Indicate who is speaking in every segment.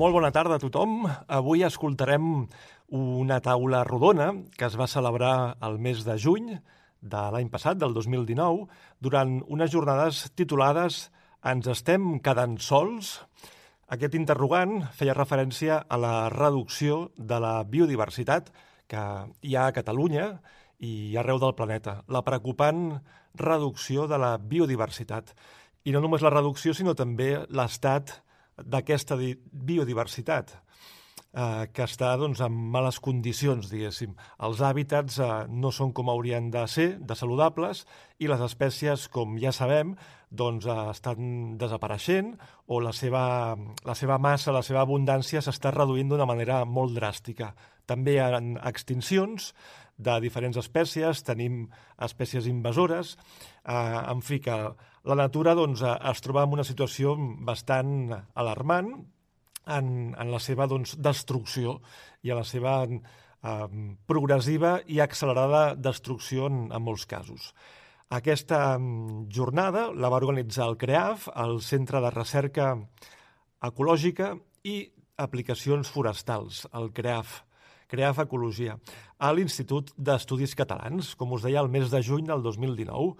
Speaker 1: Molt bona tarda a tothom. Avui escoltarem una taula rodona que es va celebrar el mes de juny de l'any passat, del 2019, durant unes jornades titulades Ens estem quedant sols? Aquest interrogant feia referència a la reducció de la biodiversitat que hi ha a Catalunya i arreu del planeta. La preocupant reducció de la biodiversitat. I no només la reducció, sinó també l'estat d'aquesta biodiversitat eh, que està doncs, en males condicions, diguéssim. Els hàbitats eh, no són com haurien de ser, de saludables, i les espècies, com ja sabem, doncs, eh, estan desapareixent o la seva, la seva massa, la seva abundància s'està reduint d'una manera molt dràstica. També hi ha extincions de diferents espècies, tenim espècies invasores, eh, en fi, que la natura doncs, es troba en una situació bastant alarmant en, en la seva doncs, destrucció i a la seva eh, progressiva i accelerada destrucció en, en molts casos. Aquesta jornada la va organitzar el CREAF, el Centre de Recerca Ecològica i Aplicacions Forestals, el CREAF, CREAF Ecologia, a l'Institut d'Estudis Catalans, com us deia, el mes de juny del 2019.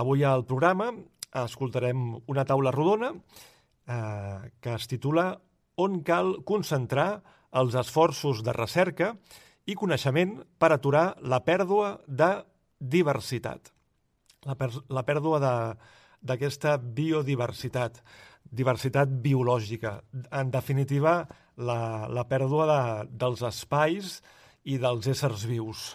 Speaker 1: Avui al programa escoltarem una taula rodona eh, que es titula On cal concentrar els esforços de recerca i coneixement per aturar la pèrdua de diversitat la, la pèrdua d'aquesta biodiversitat, diversitat biològica. En definitiva, la, la pèrdua de, dels espais i dels éssers vius,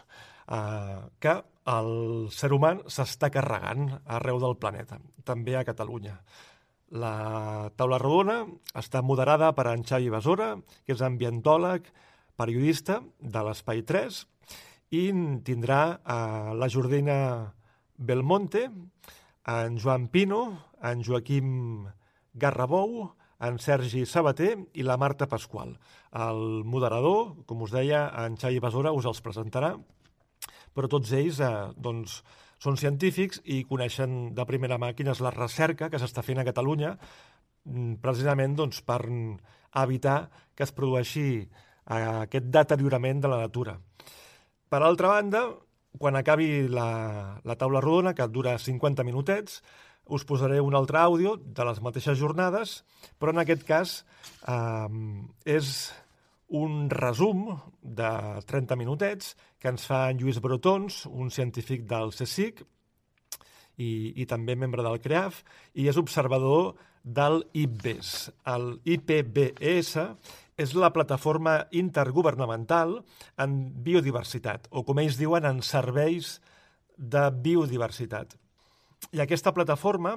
Speaker 1: eh, que el ser humà s'està carregant arreu del planeta, també a Catalunya. La taula rodona està moderada per en Xavi Besora, que és ambientòleg, periodista de l'Espai 3, i tindrà eh, la Jordina Belmonte, en Joan Pino, en Joaquim Garrabou, en Sergi Sabater i la Marta Pasqual. El moderador, com us deia, en Xavi Besora, us els presentarà, però tots ells eh, doncs, són científics i coneixen de primera mà quina és la recerca que s'està fent a Catalunya mm, precisament doncs, per evitar que es produeixi eh, aquest deteriorament de la natura. Per altra banda, quan acabi la, la taula rodona, que dura 50 minutets, us posaré un altre àudio de les mateixes jornades, però en aquest cas eh, és un resum de 30 minutets que ens fa en Lluís Brotons, un científic del CSIC, i, i també membre del CREAF, i és observador del IPBES. El IPBES és la plataforma intergovernamental en biodiversitat, o com ells diuen, en serveis de biodiversitat. I aquesta plataforma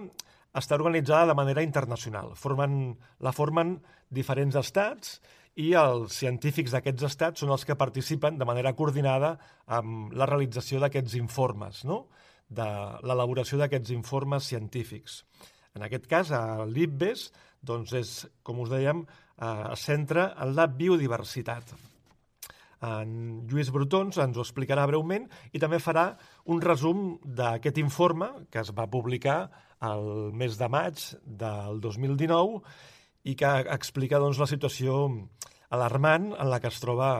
Speaker 1: està organitzada de manera internacional. Formen, la formen diferents estats i els científics d'aquests estats són els que participen de manera coordinada amb la realització d'aquests informes, no? de l'elaboració d'aquests informes científics. En aquest cas, l'IPBES doncs és, com us dèiem, eh, es centra en la biodiversitat. En Lluís Brutons ens ho explicarà breument i també farà un resum d'aquest informe que es va publicar el mes de maig del 2019 i que explica doncs, la situació alarmant en la que es troba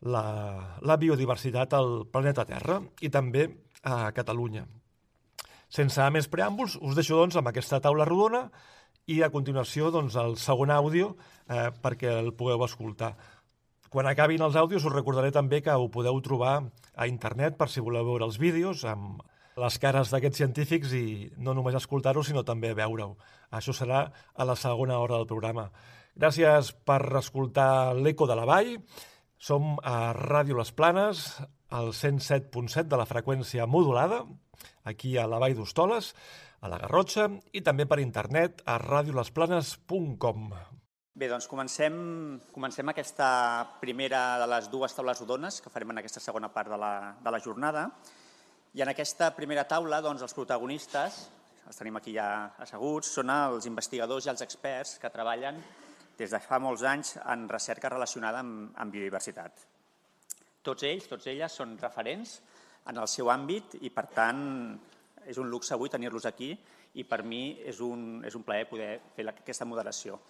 Speaker 1: la, la biodiversitat al planeta Terra i també a Catalunya. Sense més preàmbuls, us deixo doncs, amb aquesta taula rodona i a continuació doncs, el segon àudio eh, perquè el pugueu escoltar. Quan acabin els àudios us recordaré també que ho podeu trobar a internet per si voleu veure els vídeos amb les cares d'aquests científics i no només escoltar-ho, sinó també veure-ho. Això serà a la segona hora del programa. Gràcies per escoltar l'Eco de la Vall. Som a Ràdio Les Planes, al 107.7 de la freqüència modulada, aquí a la Vall d'Hostoles, a la Garrotxa, i també per internet a radiolesplanes.com.
Speaker 2: Bé, doncs comencem, comencem aquesta primera de les dues taules rodones que farem en aquesta segona part de la, de la jornada. I en aquesta primera taula, doncs, els protagonistes, els tenim aquí ja asseguts, són els investigadors i els experts que treballen des de fa molts anys en recerca relacionada amb, amb biodiversitat. Tots ells, tots elles, són referents en el seu àmbit i, per tant, és un luxe avui tenir-los aquí i per mi és un, és un plaer poder fer aquesta moderació.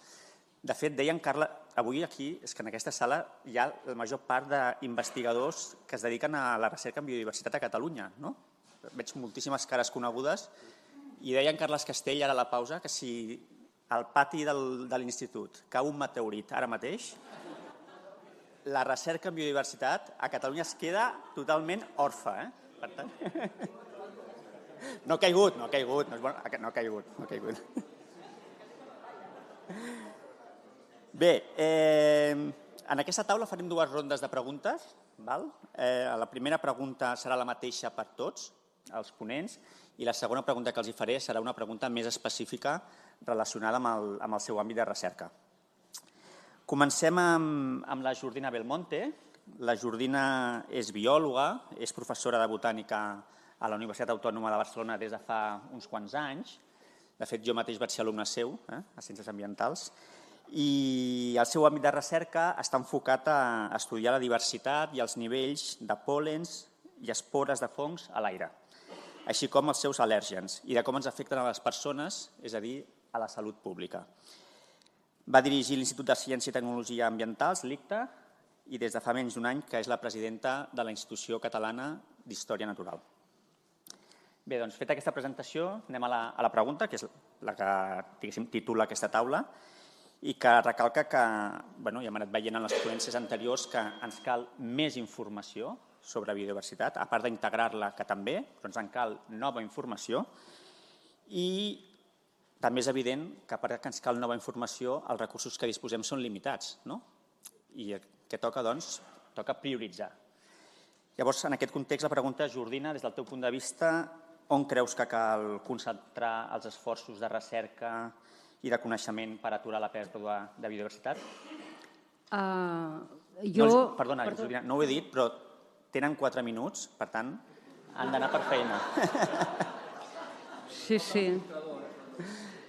Speaker 2: De fet, deien, Carla, avui aquí, és que en aquesta sala hi ha la major part d'investigadors que es dediquen a la recerca en biodiversitat a Catalunya, no? Veig moltíssimes cares conegudes i deien Carles Castell ara a la pausa que si al pati del, de l'institut cau un meteorit ara mateix, la recerca en biodiversitat a Catalunya es queda totalment orfa, eh? Per tant... No ha caigut, no ha caigut, no, és bon, no ha caigut, no ha caigut. Bé, eh, en aquesta taula farem dues rondes de preguntes. Val? Eh, la primera pregunta serà la mateixa per tots, els ponents, i la segona pregunta que els hi faré serà una pregunta més específica relacionada amb el, amb el seu àmbit de recerca. Comencem amb, amb la Jordina Belmonte. La Jordina és biòloga, és professora de botànica a la Universitat Autònoma de Barcelona des de fa uns quants anys. De fet, jo mateix vaig ser alumne seu eh, a Ciències Ambientals i el seu àmbit de recerca està enfocat a estudiar la diversitat i els nivells de pòlens i espores de fongs a l'aire, així com els seus al·lèrgens i de com ens afecten a les persones, és a dir, a la salut pública. Va dirigir l'Institut de Ciència i Tecnologia Ambientals, l'ICTA, i des de fa menys d'un any que és la presidenta de la Institució Catalana d'Història Natural. Bé, doncs, feta aquesta presentació, anem a la, a la pregunta, que és la que titula aquesta taula, i que recalca que, bueno, ja hem anat veient en les ponències anteriors, que ens cal més informació sobre biodiversitat, a part d'integrar-la, que també, però ens en cal nova informació, i també és evident que part que ens cal nova informació, els recursos que disposem són limitats, no? I que toca, doncs, toca prioritzar. Llavors, en aquest context, la pregunta, Jordina, des del teu punt de vista, on creus que cal concentrar els esforços de recerca, i de coneixement per aturar la pèrdua de biodiversitat? Uh, jo... No, perdona, perdona, no ho he dit, però tenen 4 minuts, per tant, han d'anar per feina.
Speaker 3: Sí, sí.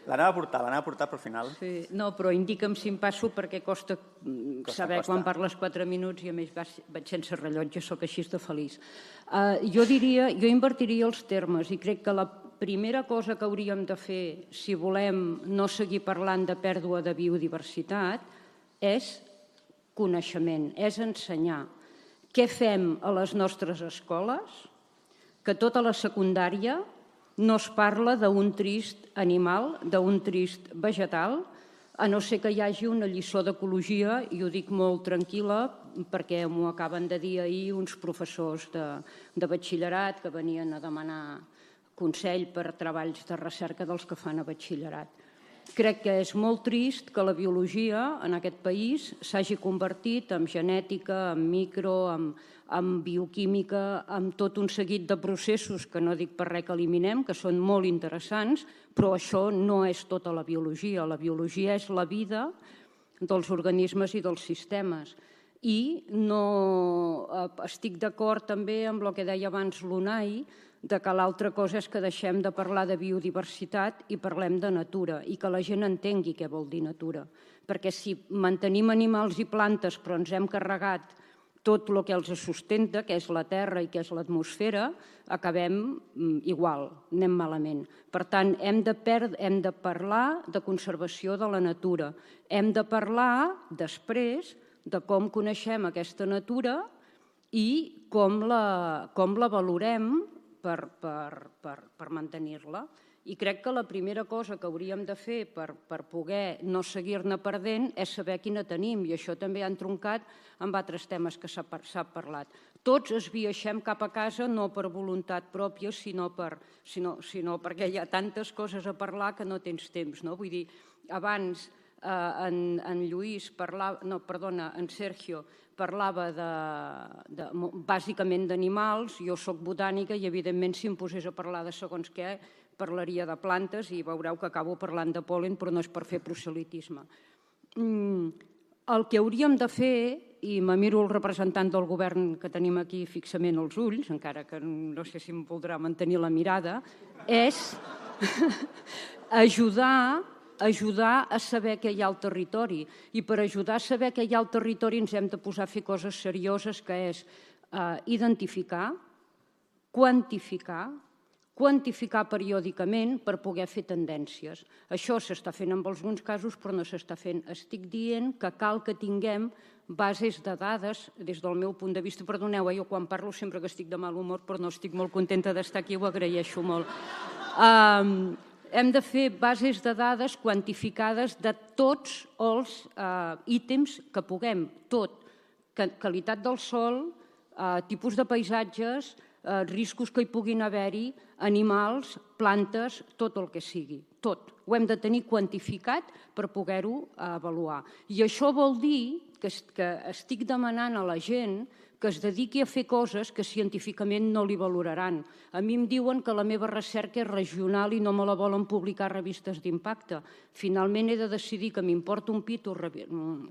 Speaker 2: L'anava a portar, l'anava a portar, però al final...
Speaker 3: Sí. No, però indica'm si em passo perquè costa, mm, costa saber costa. quan parles 4 minuts i a més vaig sense rellotge, sóc així de feliç. Uh, jo diria, jo invertiria els termes i crec que la primera cosa que hauríem de fer si volem no seguir parlant de pèrdua de biodiversitat és coneixement, és ensenyar. Què fem a les nostres escoles? Que tota la secundària no es parla d'un trist animal, d'un trist vegetal, a no ser que hi hagi una lliçó d'ecologia, i ho dic molt tranquil·la, perquè m'ho acaben de dir ahir uns professors de, de batxillerat que venien a demanar consell per treballs de recerca dels que fan a batxillerat. Crec que és molt trist que la biologia en aquest país s'hagi convertit en genètica, en micro, en, en bioquímica, amb tot un seguit de processos que no dic per res que eliminem, que són molt interessants, però això no és tota la biologia. La biologia és la vida dels organismes i dels sistemes. I no eh, estic d'acord també amb el que deia abans l'UNAI, de que l'altra cosa és que deixem de parlar de biodiversitat i parlem de natura i que la gent entengui què vol dir natura. Perquè si mantenim animals i plantes però ens hem carregat tot el que els sustenta, que és la Terra i que és l'atmosfera, acabem mm, igual, anem malament. Per tant, hem de, perd hem de parlar de conservació de la natura. Hem de parlar, després, de com coneixem aquesta natura i com la, com la valorem per, per, per, per mantenir-la. I crec que la primera cosa que hauríem de fer per, per poder no seguir-ne perdent és saber quina tenim, i això també han troncat amb altres temes que s'ha parlat. Tots es viaixem cap a casa no per voluntat pròpia, sinó, per, sinó, sinó perquè hi ha tantes coses a parlar que no tens temps. No? Vull dir, abans eh, en, en Lluís parlava, no, perdona, en Sergio parlava de, de, bàsicament d'animals, jo sóc botànica i evidentment si em posés a parlar de segons què parlaria de plantes i veureu que acabo parlant de polen, però no és per fer proselitisme. Mm, el que hauríem de fer, i me miro el representant del govern que tenim aquí fixament els ulls, encara que no sé si em voldrà mantenir la mirada, és ajudar ajudar a saber què hi ha al territori. I per ajudar a saber què hi ha al territori ens hem de posar a fer coses serioses, que és eh, identificar, quantificar, quantificar periòdicament per poder fer tendències. Això s'està fent en alguns casos, però no s'està fent. Estic dient que cal que tinguem bases de dades, des del meu punt de vista, perdoneu, eh, jo quan parlo sempre que estic de mal humor, però no estic molt contenta d'estar aquí, ho agraeixo molt. Um, hem de fer bases de dades quantificades de tots els eh, ítems que puguem, tot, qualitat del sol, eh, tipus de paisatges, eh, riscos que hi puguin haver-hi, animals, plantes, tot el que sigui, tot. Ho hem de tenir quantificat per poder-ho eh, avaluar. I això vol dir que, que estic demanant a la gent que es dediqui a fer coses que científicament no li valoraran. A mi em diuen que la meva recerca és regional i no me la volen publicar a revistes d'impacte. Finalment he de decidir que m'importa un pito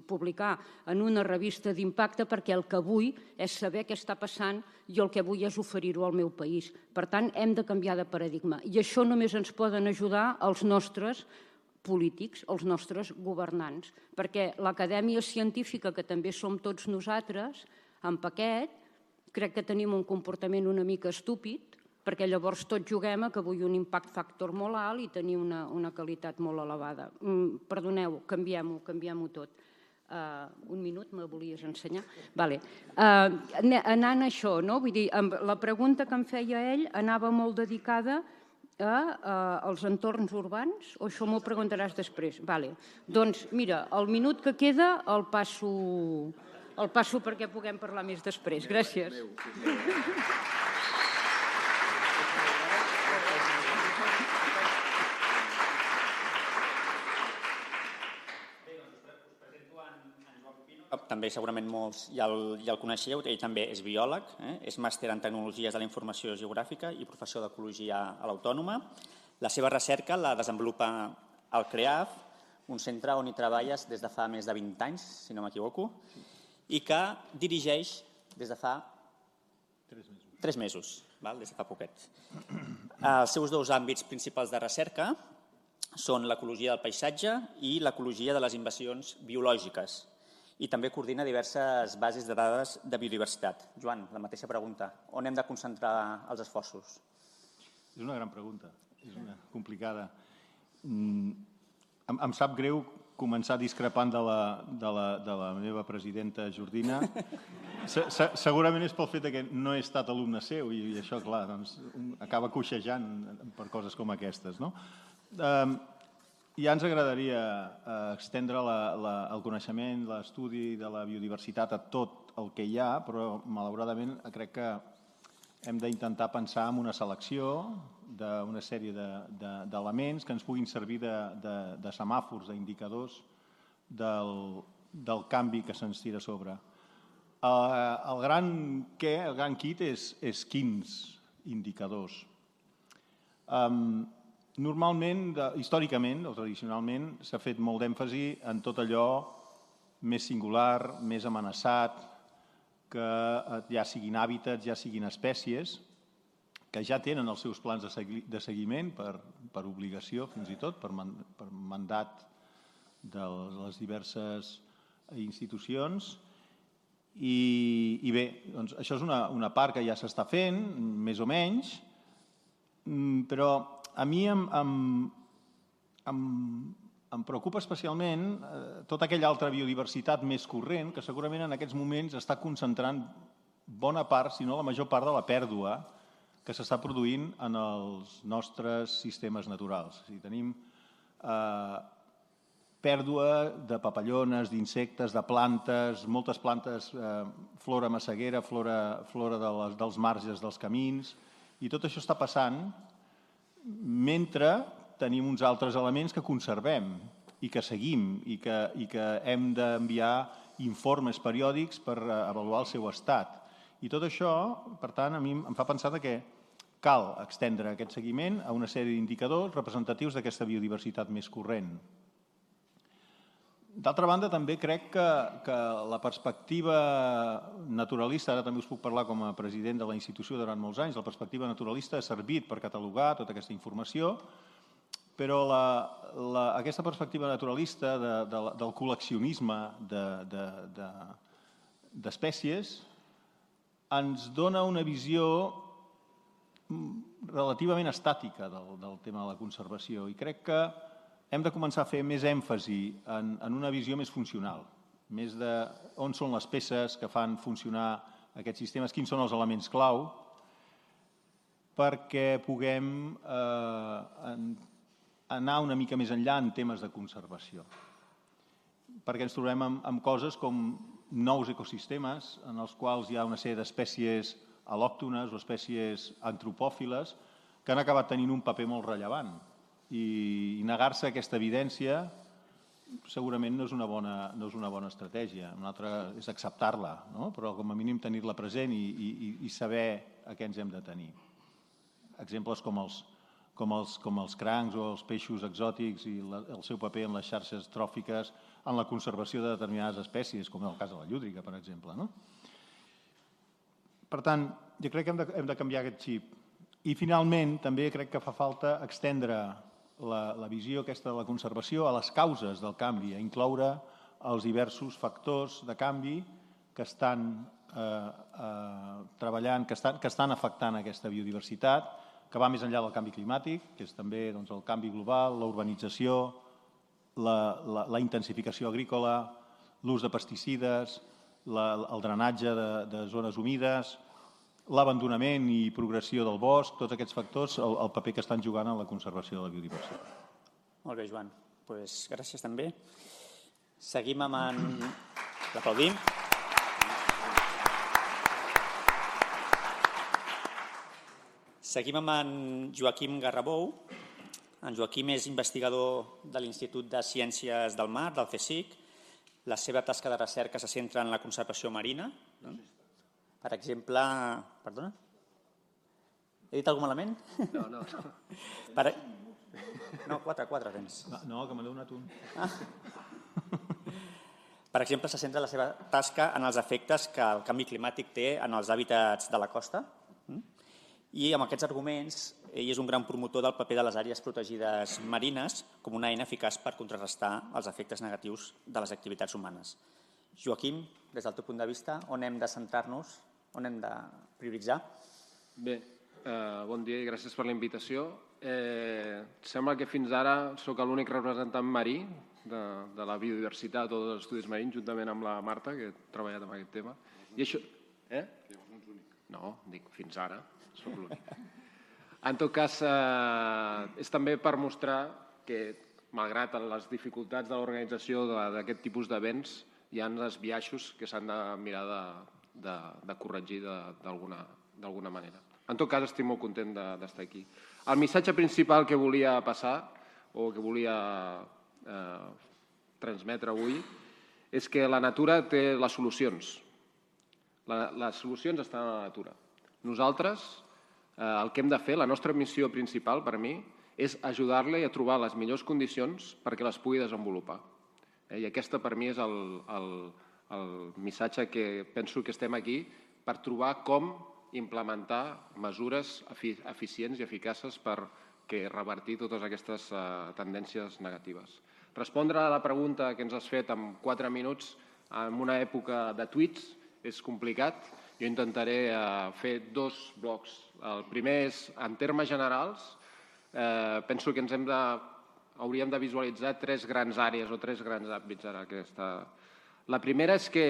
Speaker 3: publicar en una revista d'impacte perquè el que vull és saber què està passant i el que vull és oferir-ho al meu país. Per tant, hem de canviar de paradigma. I això només ens poden ajudar els nostres polítics, els nostres governants, perquè l'acadèmia científica, que també som tots nosaltres, en paquet, crec que tenim un comportament una mica estúpid, perquè llavors tots juguem a que vull un impact factor molt alt i tenir una, una qualitat molt elevada. Mm, perdoneu, canviem-ho, canviem-ho tot. Uh, un minut me volies ensenyar? Vale. Uh, anant a això, no? Vull dir, la pregunta que em feia ell anava molt dedicada a, a, als entorns urbans, o això m'ho preguntaràs després? Vale. Doncs mira, el minut que queda el passo el passo perquè puguem parlar més després. Gràcies.
Speaker 2: també segurament molts ja el, ja el coneixeu, ell també és biòleg, eh? és màster en Tecnologies de la Informació Geogràfica i professor d'Ecologia a l'Autònoma. La seva recerca la desenvolupa al CREAF, un centre on hi treballes des de fa més de 20 anys, si no m'equivoco, i que dirigeix des de fa tres mesos, tres mesos val? des de fa poquet. Els seus dos àmbits principals de recerca són l'ecologia del paisatge i l'ecologia de les invasions biològiques i també coordina diverses bases de dades de biodiversitat. Joan, la mateixa pregunta. On hem de concentrar els esforços?
Speaker 4: És una gran pregunta, és una complicada. Mm, em, em sap greu començar discrepant de la, de la, de la meva presidenta Jordina. Se, se, segurament és pel fet que no he estat alumne seu i, i això, clar, doncs, acaba coixejant per coses com aquestes. No? Eh, ja ens agradaria eh, extendre la, la, el coneixement, l'estudi de la biodiversitat a tot el que hi ha, però malauradament crec que hem d'intentar pensar en una selecció d'una sèrie d'elements de, de, que ens puguin servir de, de, de semàfors, d'indicadors del, del canvi que se'ns tira a sobre. El, el gran què, el gran kit és, és quins indicadors. Um, normalment, de, històricament o tradicionalment, s'ha fet molt d'èmfasi en tot allò més singular, més amenaçat, que ja siguin hàbitats, ja siguin espècies, que ja tenen els seus plans de, de seguiment per, per obligació, fins i tot, per, man, per mandat de les diverses institucions. I, i bé, doncs això és una, una part que ja s'està fent, més o menys, mm, però a mi em, em, em, em preocupa especialment eh, tota aquella altra biodiversitat més corrent que segurament en aquests moments està concentrant bona part, si no la major part de la pèrdua que s'està produint en els nostres sistemes naturals. Sigui, tenim eh, pèrdua de papallones, d'insectes, de plantes, moltes plantes, eh, flora massaguera, flora, flora de les, dels marges dels camins, i tot això està passant mentre tenim uns altres elements que conservem i que seguim i que, i que hem d'enviar informes periòdics per eh, avaluar el seu estat. I tot això, per tant, a mi em fa pensar que cal extendre aquest seguiment a una sèrie d'indicadors representatius d'aquesta biodiversitat més corrent. D'altra banda, també crec que, que la perspectiva naturalista, ara també us puc parlar com a president de la institució durant molts anys, la perspectiva naturalista ha servit per catalogar tota aquesta informació, però la, la, aquesta perspectiva naturalista de, de, del col·leccionisme d'espècies de, de, ens dona una visió relativament estàtica del, del tema de la conservació i crec que hem de començar a fer més èmfasi en, en una visió més funcional, més de on són les peces que fan funcionar aquests sistemes, quins són els elements clau, perquè puguem eh, anar una mica més enllà en temes de conservació. Perquè ens trobem amb, amb coses com nous ecosistemes en els quals hi ha una sèrie d'espècies al·lòctones o espècies antropòfiles que han acabat tenint un paper molt rellevant i negar-se a aquesta evidència segurament no és una bona, no és una bona estratègia. Una altra és acceptar-la, no? però com a mínim tenir-la present i, i, i saber a què ens hem de tenir. Exemples com els, com els, com els crancs o els peixos exòtics i la, el seu paper en les xarxes tròfiques en la conservació de determinades espècies, com en el cas de la llúdriga, per exemple. No? Per tant, jo crec que hem de, hem de canviar aquest xip. I finalment, també crec que fa falta extendre la, la visió aquesta de la conservació a les causes del canvi, a incloure els diversos factors de canvi que estan eh, eh, treballant, que estan, que estan afectant aquesta biodiversitat, que va més enllà del canvi climàtic, que és també doncs, el canvi global, la urbanització, la, la, la intensificació agrícola, l'ús de pesticides, la, el drenatge de, de zones humides, l'abandonament i progressió del bosc, tots aquests factors, el, el paper que estan jugant en la conservació de la biodiversitat.
Speaker 2: Molt bé, Joan. Pues, gràcies també. Seguim amb en... L'aplaudim. Seguim amb en Joaquim Garrabou. En Joaquim és investigador de l'Institut de Ciències del Mar, del CSIC. La seva tasca de recerca se centra en la conservació marina. No? Per exemple... Perdona? He dit algun malament?
Speaker 5: No, no. no.
Speaker 2: Per... No, quatre, quatre tens.
Speaker 4: No, que m'ha donat un. Ah.
Speaker 2: Per exemple, se centra la seva tasca en els efectes que el canvi climàtic té en els hàbitats de la costa. Mm? I amb aquests arguments, ell és un gran promotor del paper de les àrees protegides marines com una eina eficaç per contrarrestar els efectes negatius de les activitats humanes. Joaquim, des del teu punt de vista, on hem de centrar-nos on hem de prioritzar?
Speaker 5: Bé, eh, bon dia i gràcies per la invitació. Eh, sembla que fins ara sóc l'únic representant marí de, de la biodiversitat o dels estudis marins, juntament amb la Marta, que he treballat amb aquest tema. I això... Eh? No, dic, fins ara sóc l'únic. En tot cas, eh, és també per mostrar que, malgrat les dificultats de l'organització d'aquest tipus d'events, hi ha els biaixos que s'han de mirar de, de, de corregir d'alguna manera. En tot cas, estic molt content d'estar aquí. El missatge principal que volia passar, o que volia eh, transmetre avui, és que la natura té les solucions. La, les solucions estan a la natura. Nosaltres, el que hem de fer, la nostra missió principal, per mi, és ajudar-la a trobar les millors condicions perquè les pugui desenvolupar. Eh, I aquesta, per mi, és el, el, el missatge que penso que estem aquí per trobar com implementar mesures eficients i eficaces per que revertir totes aquestes eh, tendències negatives. Respondre a la pregunta que ens has fet en quatre minuts en una època de tuits és complicat. Jo intentaré eh, fer dos blocs. El primer és, en termes generals, eh, penso que ens hem de, hauríem de visualitzar tres grans àrees o tres grans àmbits ara aquesta. La primera és que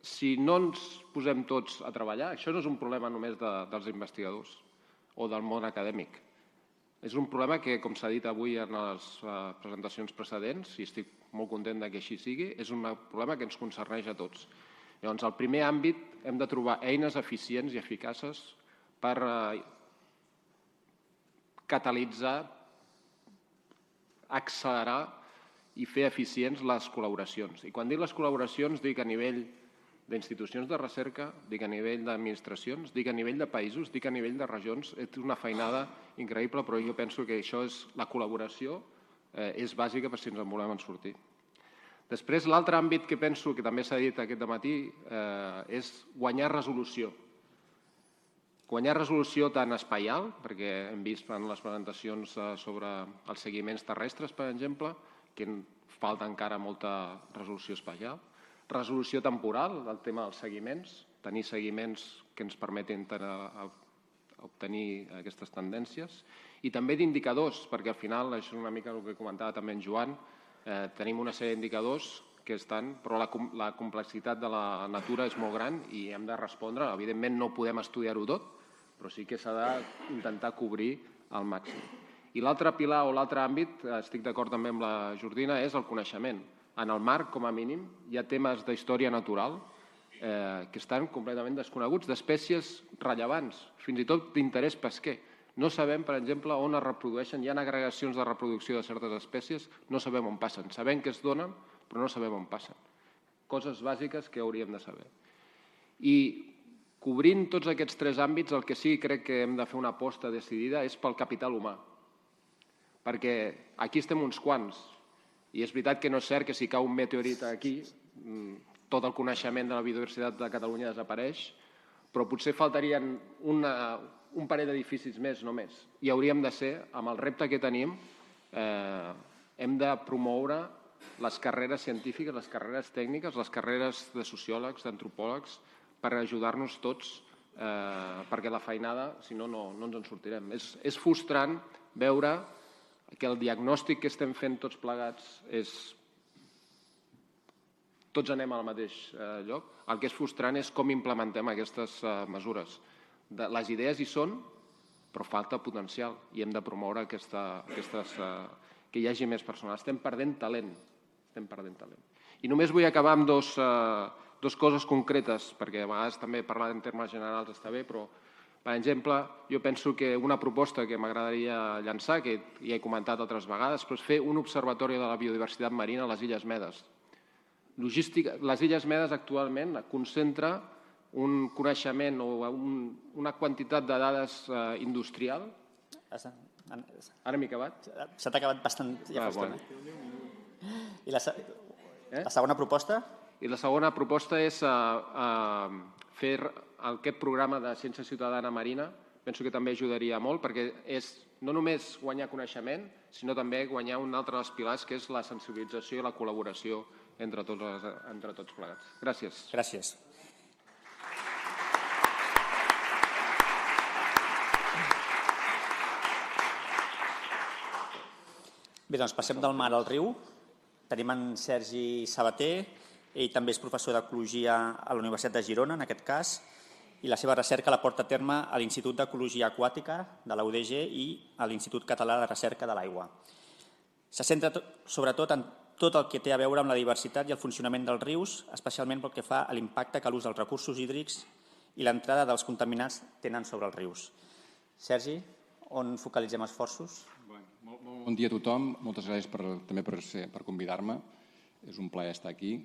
Speaker 5: si no ens posem tots a treballar, això no és un problema només de, dels investigadors o del món acadèmic. És un problema que, com s'ha dit avui en les uh, presentacions precedents, i estic molt content que així sigui, és un problema que ens concerneix a tots. Llavors, al primer àmbit hem de trobar eines eficients i eficaces per uh, catalitzar, accelerar i fer eficients les col·laboracions. I quan dic les col·laboracions dic a nivell d'institucions de recerca, dic a nivell d'administracions, dic a nivell de països, dic a nivell de regions. És una feinada increïble, però jo penso que això és la col·laboració eh, és bàsica per si ens en volem en sortir. Després, l'altre àmbit que penso que també s'ha dit aquest matí eh, és guanyar resolució. Guanyar resolució tant espaial, perquè hem vist en les presentacions eh, sobre els seguiments terrestres, per exemple, que falta encara molta resolució espaial, resolució temporal, el tema dels seguiments, tenir seguiments que ens permetin obtenir aquestes tendències, i també d'indicadors, perquè al final, això és una mica el que comentava també en Joan, eh, tenim una sèrie d'indicadors que estan, però la, la complexitat de la natura és molt gran i hem de respondre. Evidentment no podem estudiar-ho tot, però sí que s'ha d'intentar cobrir al màxim. I l'altre pilar o l'altre àmbit, estic d'acord també amb la Jordina, és el coneixement en el mar, com a mínim, hi ha temes d'història natural eh, que estan completament desconeguts, d'espècies rellevants, fins i tot d'interès pesquer. No sabem, per exemple, on es reprodueixen, hi ha agregacions de reproducció de certes espècies, no sabem on passen. Sabem que es donen, però no sabem on passen. Coses bàsiques que hauríem de saber. I cobrint tots aquests tres àmbits, el que sí crec que hem de fer una aposta decidida és pel capital humà. Perquè aquí estem uns quants, i és veritat que no és cert que si cau un meteorit aquí mm, tot el coneixement de la biodiversitat de Catalunya desapareix, però potser faltarien una, un parell d'edificis més només. I hauríem de ser, amb el repte que tenim, eh, hem de promoure les carreres científiques, les carreres tècniques, les carreres de sociòlegs, d'antropòlegs, per ajudar-nos tots, eh, perquè la feinada, si no, no, no ens en sortirem. És, és frustrant veure que el diagnòstic que estem fent tots plegats és tots anem al mateix eh, lloc. El que és frustrant és com implementem aquestes eh, mesures. De, les idees hi són, però falta potencial i hem de promoure aquesta, aquestes, eh, que hi hagi més personal. Estem perdent talent. Estem perdent talent. I només vull acabar amb dos, eh, dos coses concretes, perquè a vegades també parlar en termes generals està bé, però per exemple, jo penso que una proposta que m'agradaria llançar, que ja he comentat altres vegades, és fer un observatori de la biodiversitat marina a les Illes Medes. Logística, les Illes Medes actualment concentra un coneixement o un, una quantitat de dades eh, industrial. Ara m'he acabat?
Speaker 2: S'ha acabat bastant ja ah, bueno. I la, eh? la segona proposta?
Speaker 5: I la segona proposta és eh, eh, fer aquest programa de Ciència Ciutadana Marina penso que també ajudaria molt perquè és no només guanyar coneixement, sinó també guanyar un altre dels pilars, que és la sensibilització i la col·laboració entre tots, entre tots plegats. Gràcies.
Speaker 2: Gràcies. Bé, doncs passem del mar al riu. Tenim en Sergi Sabater, ell també és professor d'Ecologia a la Universitat de Girona, en aquest cas, i la seva recerca la porta a terme a l'Institut d'Ecologia Aquàtica de la UDG i a l'Institut Català de Recerca de l'Aigua. Se centra sobretot en tot el que té a veure amb la diversitat i el funcionament dels rius, especialment pel que fa a l'impacte que l'ús dels recursos hídrics i l'entrada dels contaminants tenen sobre els rius. Sergi, on focalitzem esforços?
Speaker 6: Molt bon dia a tothom. Moltes gràcies per, també per, ser, per convidar-me. És un plaer estar aquí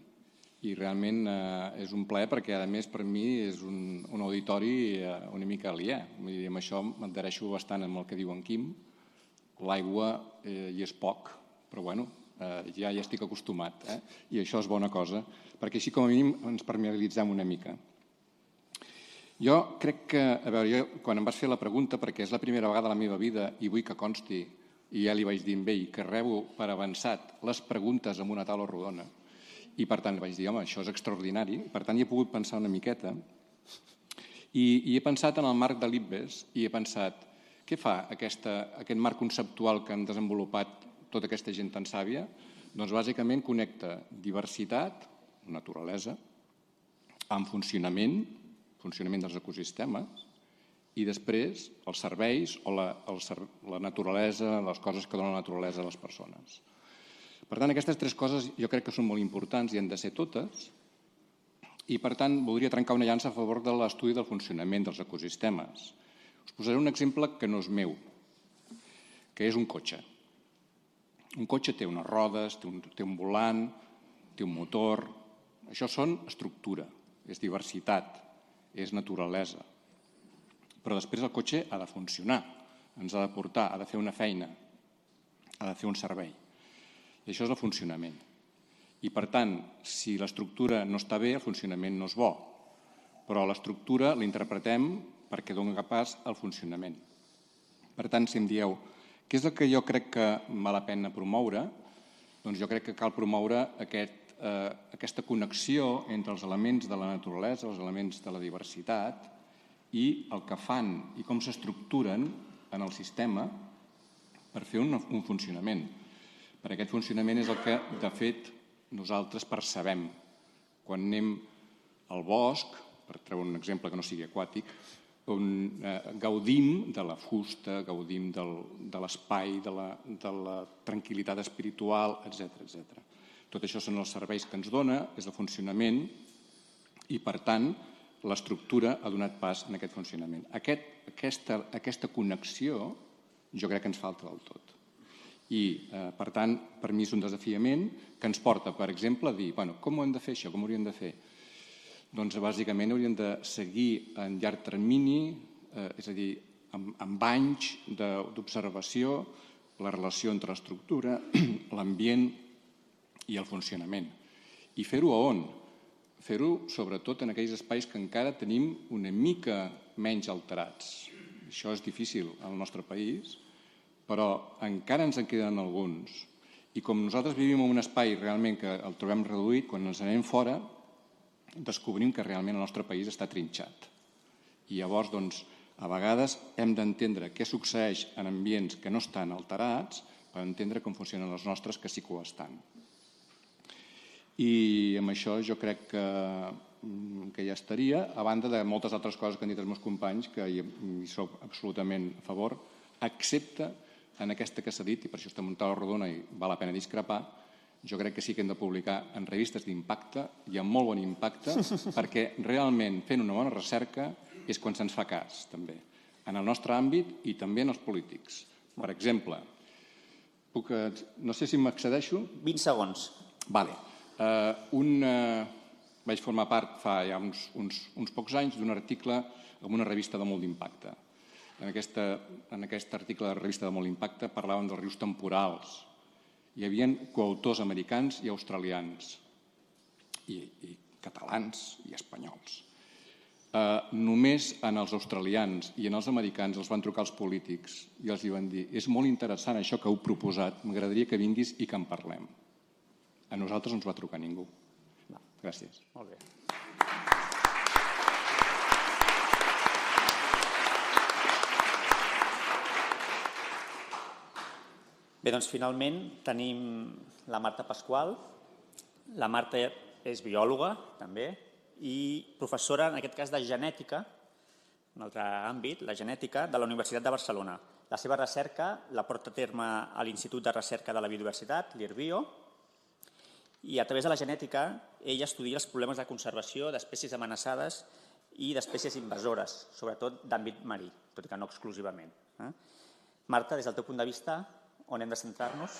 Speaker 6: i realment eh, és un plaer perquè, a més, per mi és un, un auditori eh, una mica aliè. Vull dir, amb això m'adhereixo bastant amb el que diu en Quim. L'aigua eh, hi és poc, però bueno, eh, ja hi estic acostumat. Eh? I això és bona cosa, perquè així com a mínim ens permeabilitzem una mica. Jo crec que, a veure, jo quan em vas fer la pregunta, perquè és la primera vegada a la meva vida i vull que consti, i ja li vaig dir a ell, que rebo per avançat les preguntes amb una taula rodona, i per tant vaig dir, home, això és extraordinari, per tant hi he pogut pensar una miqueta, i, i he pensat en el marc de l'IBES i he pensat, què fa aquesta, aquest marc conceptual que han desenvolupat tota aquesta gent tan sàvia? Doncs bàsicament connecta diversitat, naturalesa, amb funcionament, funcionament dels ecosistemes, i després els serveis o la, el, la naturalesa, les coses que dona la naturalesa a les persones. Per tant, aquestes tres coses jo crec que són molt importants i han de ser totes, i per tant voldria trencar una llança a favor de l'estudi del funcionament dels ecosistemes. Us posaré un exemple que no és meu, que és un cotxe. Un cotxe té unes rodes, té un, té un volant, té un motor. Això són estructura, és diversitat, és naturalesa. Però després el cotxe ha de funcionar, ens ha de portar, ha de fer una feina, ha de fer un servei. I això és el funcionament. I per tant, si l'estructura no està bé, el funcionament no és bo. Però l'estructura l'interpretem perquè dona pas al funcionament. Per tant, si em dieu, què és el que jo crec que val la pena promoure? Doncs jo crec que cal promoure aquest, eh, aquesta connexió entre els elements de la naturalesa, els elements de la diversitat i el que fan i com s'estructuren en el sistema per fer un, un funcionament. Per aquest funcionament és el que, de fet, nosaltres percebem. Quan anem al bosc, per treure un exemple que no sigui aquàtic, on eh, gaudim de la fusta, gaudim del, de l'espai, de, la, de la tranquil·litat espiritual, etc etc. Tot això són els serveis que ens dona, és el funcionament i, per tant, l'estructura ha donat pas en aquest funcionament. Aquest, aquesta, aquesta connexió jo crec que ens falta del tot. I, eh, per tant, per mi és un desafiament que ens porta, per exemple, a dir bueno, com ho hem de fer això, com ho hauríem de fer? doncs bàsicament haurien de seguir en llarg termini, eh, és a dir, amb, amb anys d'observació, la relació entre l'estructura, l'ambient i el funcionament. I fer-ho a on? Fer-ho sobretot en aquells espais que encara tenim una mica menys alterats. Això és difícil al nostre país, però encara ens en queden alguns. I com nosaltres vivim en un espai realment que el trobem reduït, quan ens anem fora, descobrim que realment el nostre país està trinxat. I llavors, doncs, a vegades hem d'entendre què succeeix en ambients que no estan alterats per entendre com funcionen els nostres que sí que ho estan. I amb això jo crec que, mm, que ja estaria, a banda de moltes altres coses que han dit els meus companys, que hi, hi soc absolutament a favor, excepte en aquesta que s'ha dit, i per això estem muntant la rodona i val la pena discrepar, jo crec que sí que hem de publicar en revistes d'impacte i amb molt bon impacte perquè realment fent una bona recerca és quan se'ns fa cas, també, en el nostre àmbit i també en els polítics. Per exemple, puc, eh, no sé si m'accedeixo...
Speaker 2: 20 segons.
Speaker 6: Vale. Uh, un, uh, vaig formar part fa ja uns, uns, uns pocs anys d'un article en una revista de molt d'impacte. En, aquesta, en aquest article de revista de molt d'impacte parlaven dels rius temporals, hi havia coautors americans i australians, i, i catalans i espanyols. Eh, només en els australians i en els americans els van trucar els polítics i els van dir és molt interessant això que heu proposat, m'agradaria que vinguis i que en parlem. A nosaltres no ens va trucar ningú. Gràcies.
Speaker 2: Molt bé. Bé, doncs finalment tenim la Marta Pasqual. La Marta és biòloga, també, i professora, en aquest cas, de genètica, un altre àmbit, la genètica, de la Universitat de Barcelona. La seva recerca la porta a terme a l'Institut de Recerca de la Biodiversitat, l'IRBIO, i a través de la genètica ella estudia els problemes de conservació d'espècies amenaçades i d'espècies invasores, sobretot d'àmbit marí, tot i que no exclusivament. Eh? Marta, des del teu punt de vista, on hem de centrar-nos?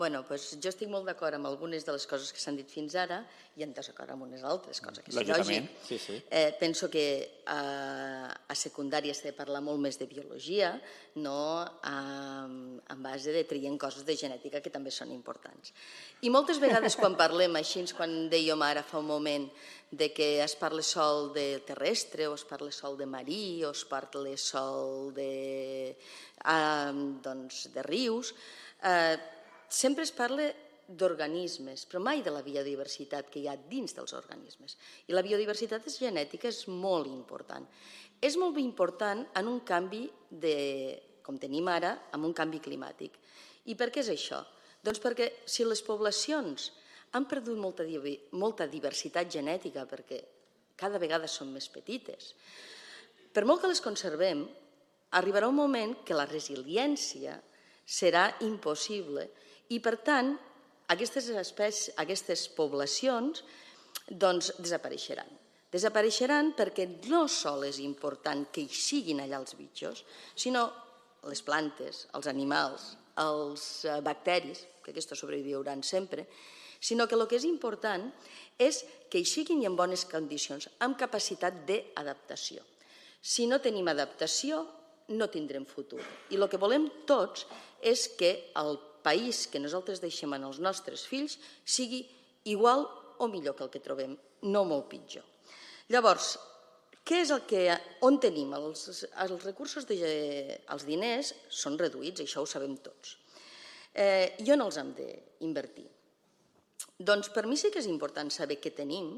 Speaker 7: Bueno, doncs jo estic molt d'acord amb algunes de les coses que s'han dit fins ara i en desacord amb unes altres, cosa que és lògic.
Speaker 2: sí, sí.
Speaker 7: Eh, penso que a, a secundària s'ha de parlar molt més de biologia, no a, en base de traient coses de genètica que també són importants. I moltes vegades quan parlem així, quan dèiem ara fa un moment de que es parla sol de terrestre o es parla sol de marí o es parla sol de, eh, doncs, de rius, eh, sempre es parla d'organismes, però mai de la biodiversitat que hi ha dins dels organismes. I la biodiversitat és genètica és molt important. És molt important en un canvi de, com tenim ara, amb un canvi climàtic. I per què és això? Doncs perquè si les poblacions han perdut molta, molta diversitat genètica perquè cada vegada són més petites, per molt que les conservem, arribarà un moment que la resiliència serà impossible i, per tant, aquestes, espècies, aquestes poblacions doncs, desapareixeran. Desapareixeran perquè no sol és important que hi siguin allà els bitxos, sinó les plantes, els animals, els eh, bacteris, que aquests sobreviuran sempre, sinó que el que és important és que hi siguin en bones condicions, amb capacitat d'adaptació. Si no tenim adaptació, no tindrem futur. I el que volem tots és que el país que nosaltres deixem en els nostres fills sigui igual o millor que el que trobem, no molt pitjor. Llavors, què és el que, on tenim? Els, els recursos, de, els diners són reduïts, això ho sabem tots. Eh, I on els hem d'invertir? Doncs per mi sí que és important saber què tenim,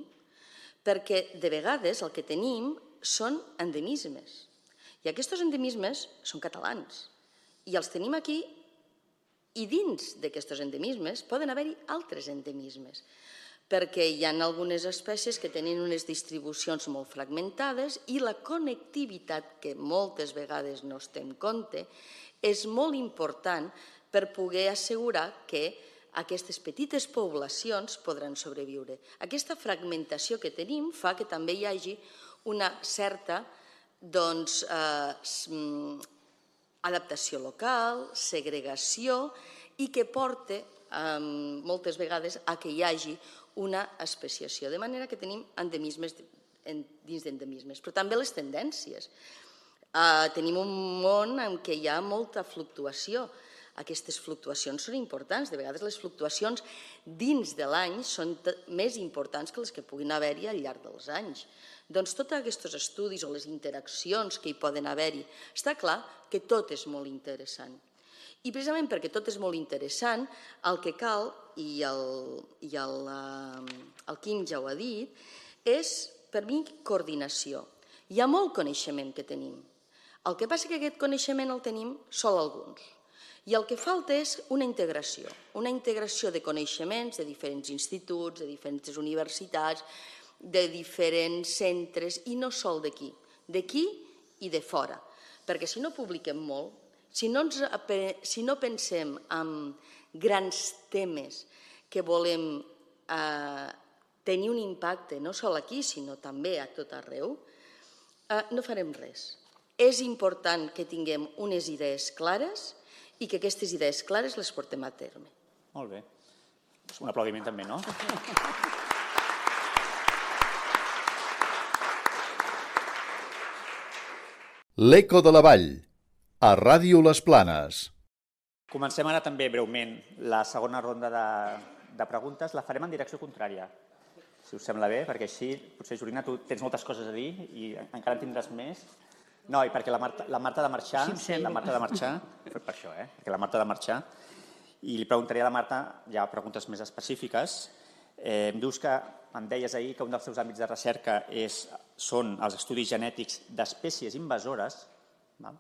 Speaker 7: perquè de vegades el que tenim són endemismes. I aquests endemismes són catalans. I els tenim aquí i dins d'aquests endemismes poden haver-hi altres endemismes, perquè hi ha algunes espècies que tenen unes distribucions molt fragmentades i la connectivitat, que moltes vegades no es té en compte, és molt important per poder assegurar que aquestes petites poblacions podran sobreviure. Aquesta fragmentació que tenim fa que també hi hagi una certa doncs, eh, adaptació local, segregació i que porta eh, moltes vegades a que hi hagi una especiació, de manera que tenim endemismes dins d'endemismes, però també les tendències. Eh, tenim un món en què hi ha molta fluctuació. Aquestes fluctuacions són importants. De vegades les fluctuacions dins de l'any són més importants que les que puguin haver-hi al llarg dels anys. Doncs tots aquests estudis o les interaccions que hi poden haver-hi, està clar que tot és molt interessant. I precisament perquè tot és molt interessant, el que cal, i el, i el, eh, el Quim ja ho ha dit, és, per mi, coordinació. Hi ha molt coneixement que tenim. El que passa que aquest coneixement el tenim sol alguns. I el que falta és una integració, una integració de coneixements de diferents instituts, de diferents universitats, de diferents centres i no sol d'aquí, d'aquí i de fora. Perquè si no publiquem molt, si no, ens, si no pensem en grans temes que volem eh, tenir un impacte no sol aquí, sinó també a tot arreu, eh, no farem res. És important que tinguem unes idees clares i que aquestes idees clares les portem a terme.
Speaker 2: Molt bé. Un aplaudiment també, no?
Speaker 8: L'Eco de la Vall, a Ràdio Les Planes.
Speaker 2: Comencem ara també breument la segona ronda de, de preguntes. La farem en direcció contrària, si us sembla bé, perquè així, potser, Jorina, tu tens moltes coses a dir i encara en tindràs més. No, i perquè la Marta, la Marta de marxar, sí, la Marta de marxar, per això, eh? perquè la Marta de marxar, i li preguntaria a la Marta ja preguntes més específiques. Eh, em dius que em deies ahir que un dels seus àmbits de recerca és, són els estudis genètics d'espècies invasores. Val?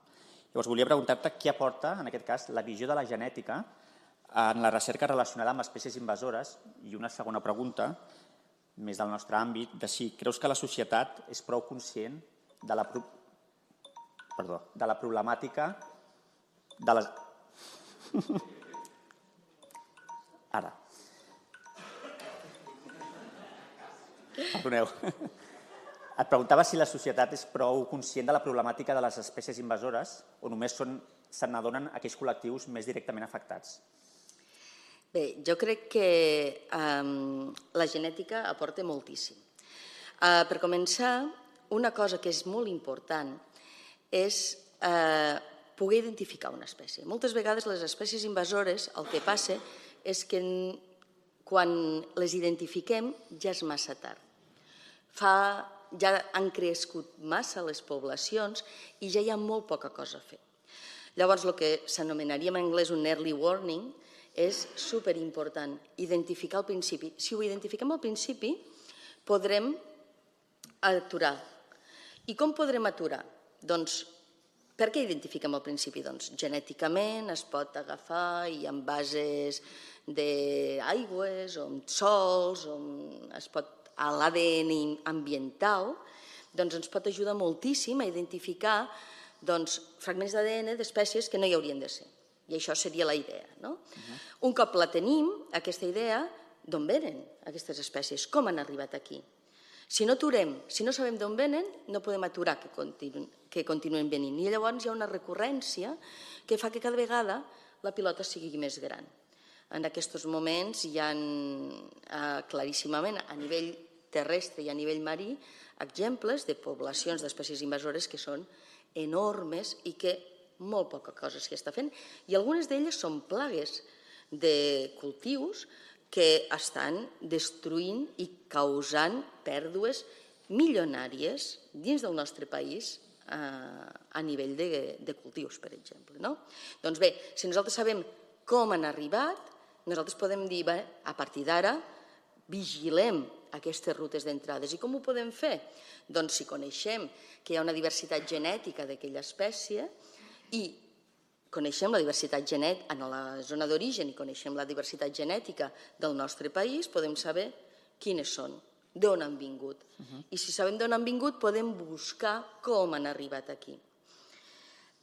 Speaker 2: Llavors, volia preguntar-te què aporta, en aquest cas, la visió de la genètica en la recerca relacionada amb espècies invasores i una segona pregunta, més del nostre àmbit, de si creus que la societat és prou conscient de la, perdó, de la problemàtica de les... Ara, Perdoneu. et preguntava si la societat és prou conscient de la problemàtica de les espècies invasores o només són se n'adonen aquells col·lectius més directament afectats.
Speaker 7: Bé, jo crec que um, la genètica aporta moltíssim. Uh, per començar, una cosa que és molt important és uh, poder identificar una espècie. Moltes vegades les espècies invasores el que passa és que quan les identifiquem ja és massa tard. Fa, ja han crescut massa les poblacions i ja hi ha molt poca cosa a fer. Llavors, el que s'anomenaria en anglès un early warning és superimportant, identificar al principi. Si ho identifiquem al principi, podrem aturar. I com podrem aturar? Doncs per què identifiquem al principi? Doncs genèticament es pot agafar i en bases d'aigües o amb sols, o es pot a l'ADN ambiental, doncs ens pot ajudar moltíssim a identificar doncs, fragments d'ADN d'espècies que no hi haurien de ser. I això seria la idea. No? Uh -huh. Un cop la tenim, aquesta idea, d'on venen aquestes espècies? Com han arribat aquí? Si no aturem, si no sabem d'on venen, no podem aturar que, continuen, que continuen venint. I llavors hi ha una recurrència que fa que cada vegada la pilota sigui més gran. En aquests moments hi ha eh, claríssimament a nivell terrestre i a nivell marí exemples de poblacions d'espècies invasores que són enormes i que molt poca cosa s'hi està fent. I algunes d'elles són plagues de cultius que estan destruint i causant pèrdues milionàries dins del nostre país eh, a nivell de, de cultius, per exemple. No? Doncs bé, si nosaltres sabem com han arribat, nosaltres podem dir, bé, a partir d'ara, vigilem aquestes rutes d'entrades. I com ho podem fer? Doncs si coneixem que hi ha una diversitat genètica d'aquella espècie i coneixem la diversitat genètica en la zona d'origen i coneixem la diversitat genètica del nostre país, podem saber quines són, d'on han vingut. Uh -huh. I si sabem d'on han vingut, podem buscar com han arribat aquí.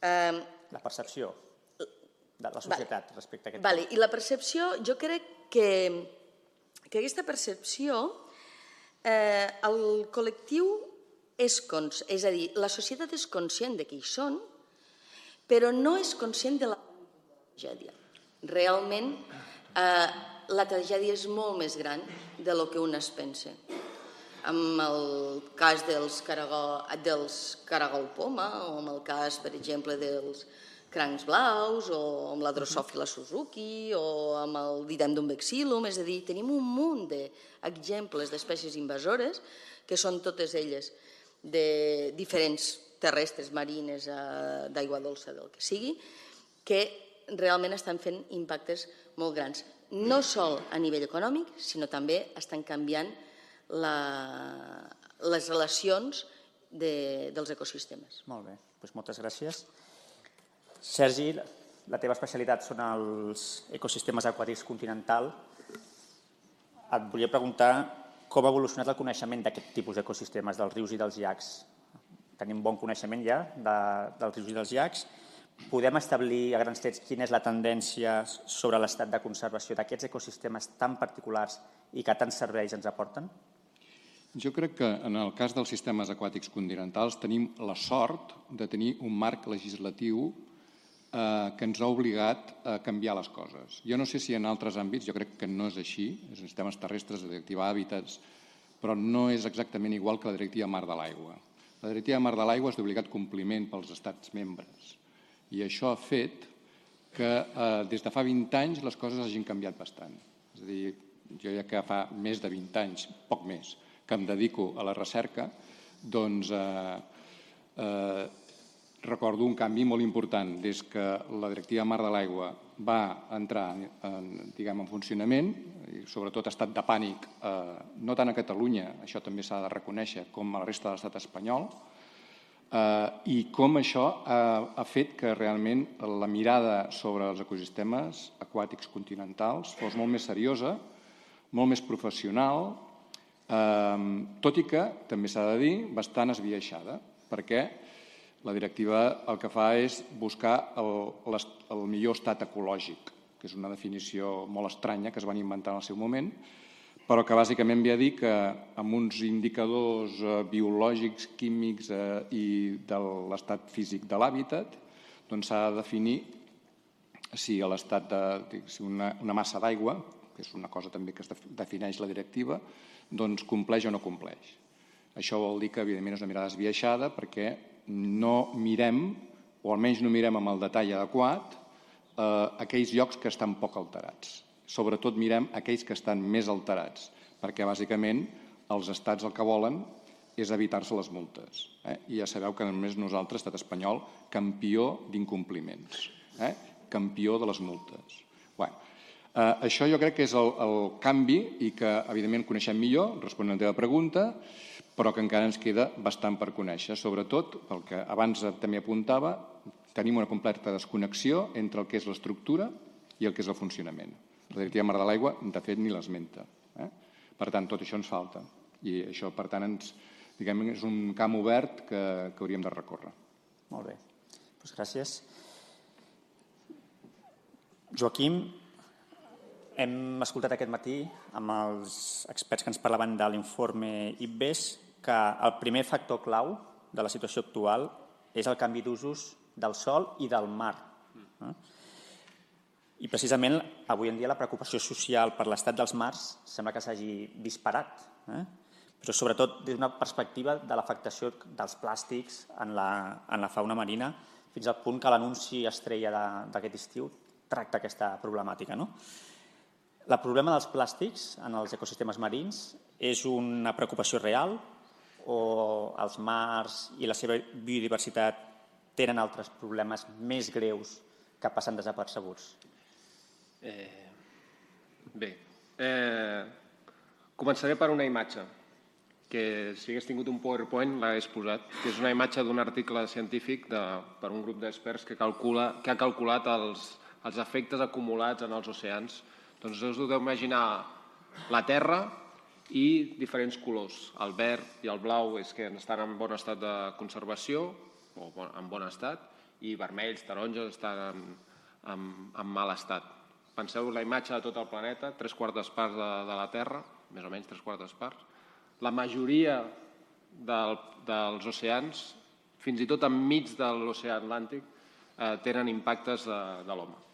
Speaker 2: Um, la percepció de la societat vale. respecte a aquest
Speaker 7: vale. I la percepció, jo crec que, que aquesta percepció eh, el col·lectiu és, cons és a dir, la societat és conscient de qui hi són, però no és conscient de la tragèdia. Realment, eh, la tragèdia és molt més gran de lo que un es pensa. En el cas dels caragol, dels caragol poma o en el cas, per exemple, dels crancs blaus o amb la drosòfila Suzuki o amb el didendum vexillum, és a dir, tenim un munt d'exemples d'espècies invasores que són totes elles de diferents terrestres, marines, eh, d'aigua dolça, del que sigui, que realment estan fent impactes molt grans. No sol a nivell econòmic, sinó també estan canviant la, les relacions de, dels ecosistemes.
Speaker 2: Molt bé, doncs moltes gràcies. Sergi, la teva especialitat són els ecosistemes aquàtics continental. Et volia preguntar com ha evolucionat el coneixement d'aquest tipus d'ecosistemes, dels rius i dels llacs tenim bon coneixement ja de, dels rius i dels llacs. Podem establir a grans trets quina és la tendència sobre l'estat de conservació d'aquests ecosistemes tan particulars i que tants serveis ens aporten?
Speaker 6: Jo crec que en el cas dels sistemes aquàtics continentals tenim la sort de tenir un marc legislatiu eh, que ens ha obligat a canviar les coses. Jo no sé si en altres àmbits, jo crec que no és així, és en sistemes terrestres, la directiva hàbitats, però no és exactament igual que la directiva mar de l'aigua. La directiva Mar de l'Aigua és d'obligat compliment pels estats membres i això ha fet que eh, des de fa 20 anys les coses hagin canviat bastant. És a dir, jo ja que fa més de 20 anys, poc més, que em dedico a la recerca, doncs eh, eh, recordo un canvi molt important. Des que la directiva Mar de l'Aigua va entrar en, diguem, en funcionament, i sobretot ha estat de pànic, eh, no tant a Catalunya, això també s'ha de reconèixer, com a la resta de l'estat espanyol, eh, i com això ha, ha fet que realment la mirada sobre els ecosistemes aquàtics continentals fos molt més seriosa, molt més professional, eh, tot i que, també s'ha de dir, bastant esbiaixada, perquè la directiva el que fa és buscar el, el millor estat ecològic, que és una definició molt estranya que es van inventar en el seu moment, però que bàsicament ve a dir que amb uns indicadors eh, biològics, químics eh, i de l'estat físic de l'hàbitat doncs s'ha de definir si l'estat de si una, una massa d'aigua, que és una cosa també que es defineix la directiva, doncs compleix o no compleix. Això vol dir que, evidentment, és una mirada esbiaixada perquè no mirem, o almenys no mirem amb el detall adequat, eh, aquells llocs que estan poc alterats sobretot mirem aquells que estan més alterats, perquè bàsicament els estats el que volen és evitar-se les multes. Eh? I ja sabeu que només nosaltres, estat espanyol, campió d'incompliments, eh? campió de les multes. Bueno, eh, això jo crec que és el, el canvi i que, evidentment, coneixem millor, responent a la teva pregunta, però que encara ens queda bastant per conèixer. Sobretot, pel que abans també apuntava, tenim una completa desconnexió entre el que és l'estructura i el que és el funcionament. La directiva Mar de l'Aigua, de fet, ni l'esmenta. Eh? Per tant, tot això ens falta. I això, per tant, ens, diguem, és un camp obert que, que hauríem de recórrer.
Speaker 2: Molt bé. Pues gràcies. Joaquim, hem escoltat aquest matí amb els experts que ens parlaven de l'informe IPBES que el primer factor clau de la situació actual és el canvi d'usos del sol i del mar. I precisament avui en dia la preocupació social per l'estat dels mars sembla que s'hagi disparat, eh? però sobretot des d'una perspectiva de l'afectació dels plàstics en la, en la fauna marina, fins al punt que l'anunci estrella d'aquest estiu tracta aquesta problemàtica. No? El problema dels plàstics en els ecosistemes marins és una preocupació real o els mars i la seva biodiversitat tenen altres problemes més greus que passen desapercebuts?
Speaker 5: Eh, bé, eh, començaré per una imatge que si hagués tingut un PowerPoint l'hagués posat, que és una imatge d'un article científic de, per un grup d'experts que, calcula, que ha calculat els, els efectes acumulats en els oceans. Doncs us heu d'imaginar la Terra i diferents colors. El verd i el blau és que estan en bon estat de conservació, o en bon estat, i vermells, taronges estan en, en, en mal estat. Penseu la imatge de tot el planeta, tres quartes parts de, de la Terra, més o menys tres quartes parts. La majoria del, dels oceans, fins i tot enmig de l'oceà Atlàntic, eh, tenen impactes de, de l'home.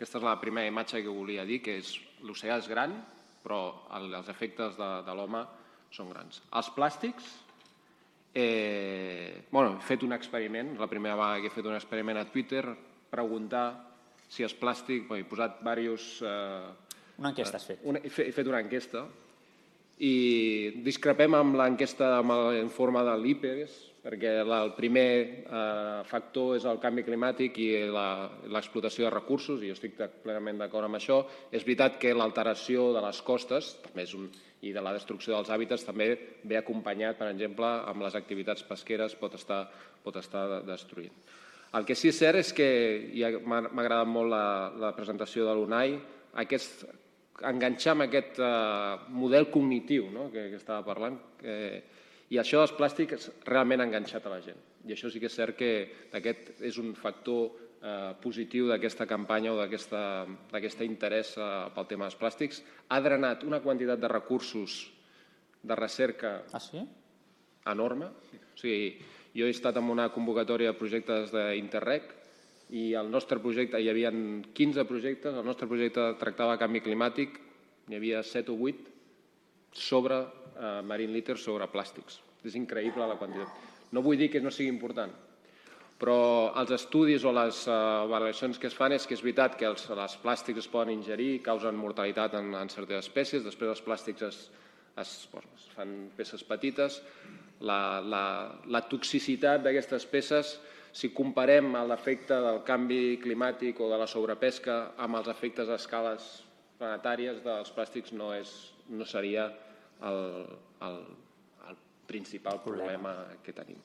Speaker 5: Aquesta és la primera imatge que volia dir, que és l'oceà és gran, però el, els efectes de, de l'home són grans. Els plàstics, eh, bueno, he fet un experiment, la primera vegada que he fet un experiment a Twitter, preguntar si és plàstic, bé, he posat diversos... Eh,
Speaker 2: una enquesta has fet.
Speaker 5: Una, he, fet, he fet una enquesta i discrepem amb l'enquesta, amb l'informe de l'IPES, perquè el primer eh, factor és el canvi climàtic i l'explotació de recursos, i jo estic plenament d'acord amb això. És veritat que l'alteració de les costes també és un, i de la destrucció dels hàbitats també ve acompanyat, per exemple, amb les activitats pesqueres pot estar, pot estar destruint. El que sí que és cert és que, i m'ha agradat molt la, la presentació de l'UNAI, aquest, enganxar amb aquest uh, model cognitiu no? que, que estava parlant, que, i això dels plàstics realment ha enganxat a la gent. I això sí que és cert que aquest és un factor eh, positiu d'aquesta campanya o d'aquest interès eh, pel tema dels plàstics. Ha drenat una quantitat de recursos de recerca
Speaker 2: ah, sí?
Speaker 5: enorme. O sigui, jo he estat en una convocatòria de projectes d'Interreg i el nostre projecte, hi havia 15 projectes, el nostre projecte tractava canvi climàtic, n'hi havia 7 o 8 sobre eh, marine litter, sobre plàstics. És increïble la quantitat. No vull dir que no sigui important, però els estudis o les uh, valoracions que es fan és que és veritat que els, plàstics es poden ingerir, causen mortalitat en, en certes espècies, després els plàstics es, es, es fan peces petites, la, la, la toxicitat d'aquestes peces, si comparem l'efecte del canvi climàtic o de la sobrepesca amb els efectes a escales planetàries dels plàstics no, és, no seria el, el, el principal problema, que tenim.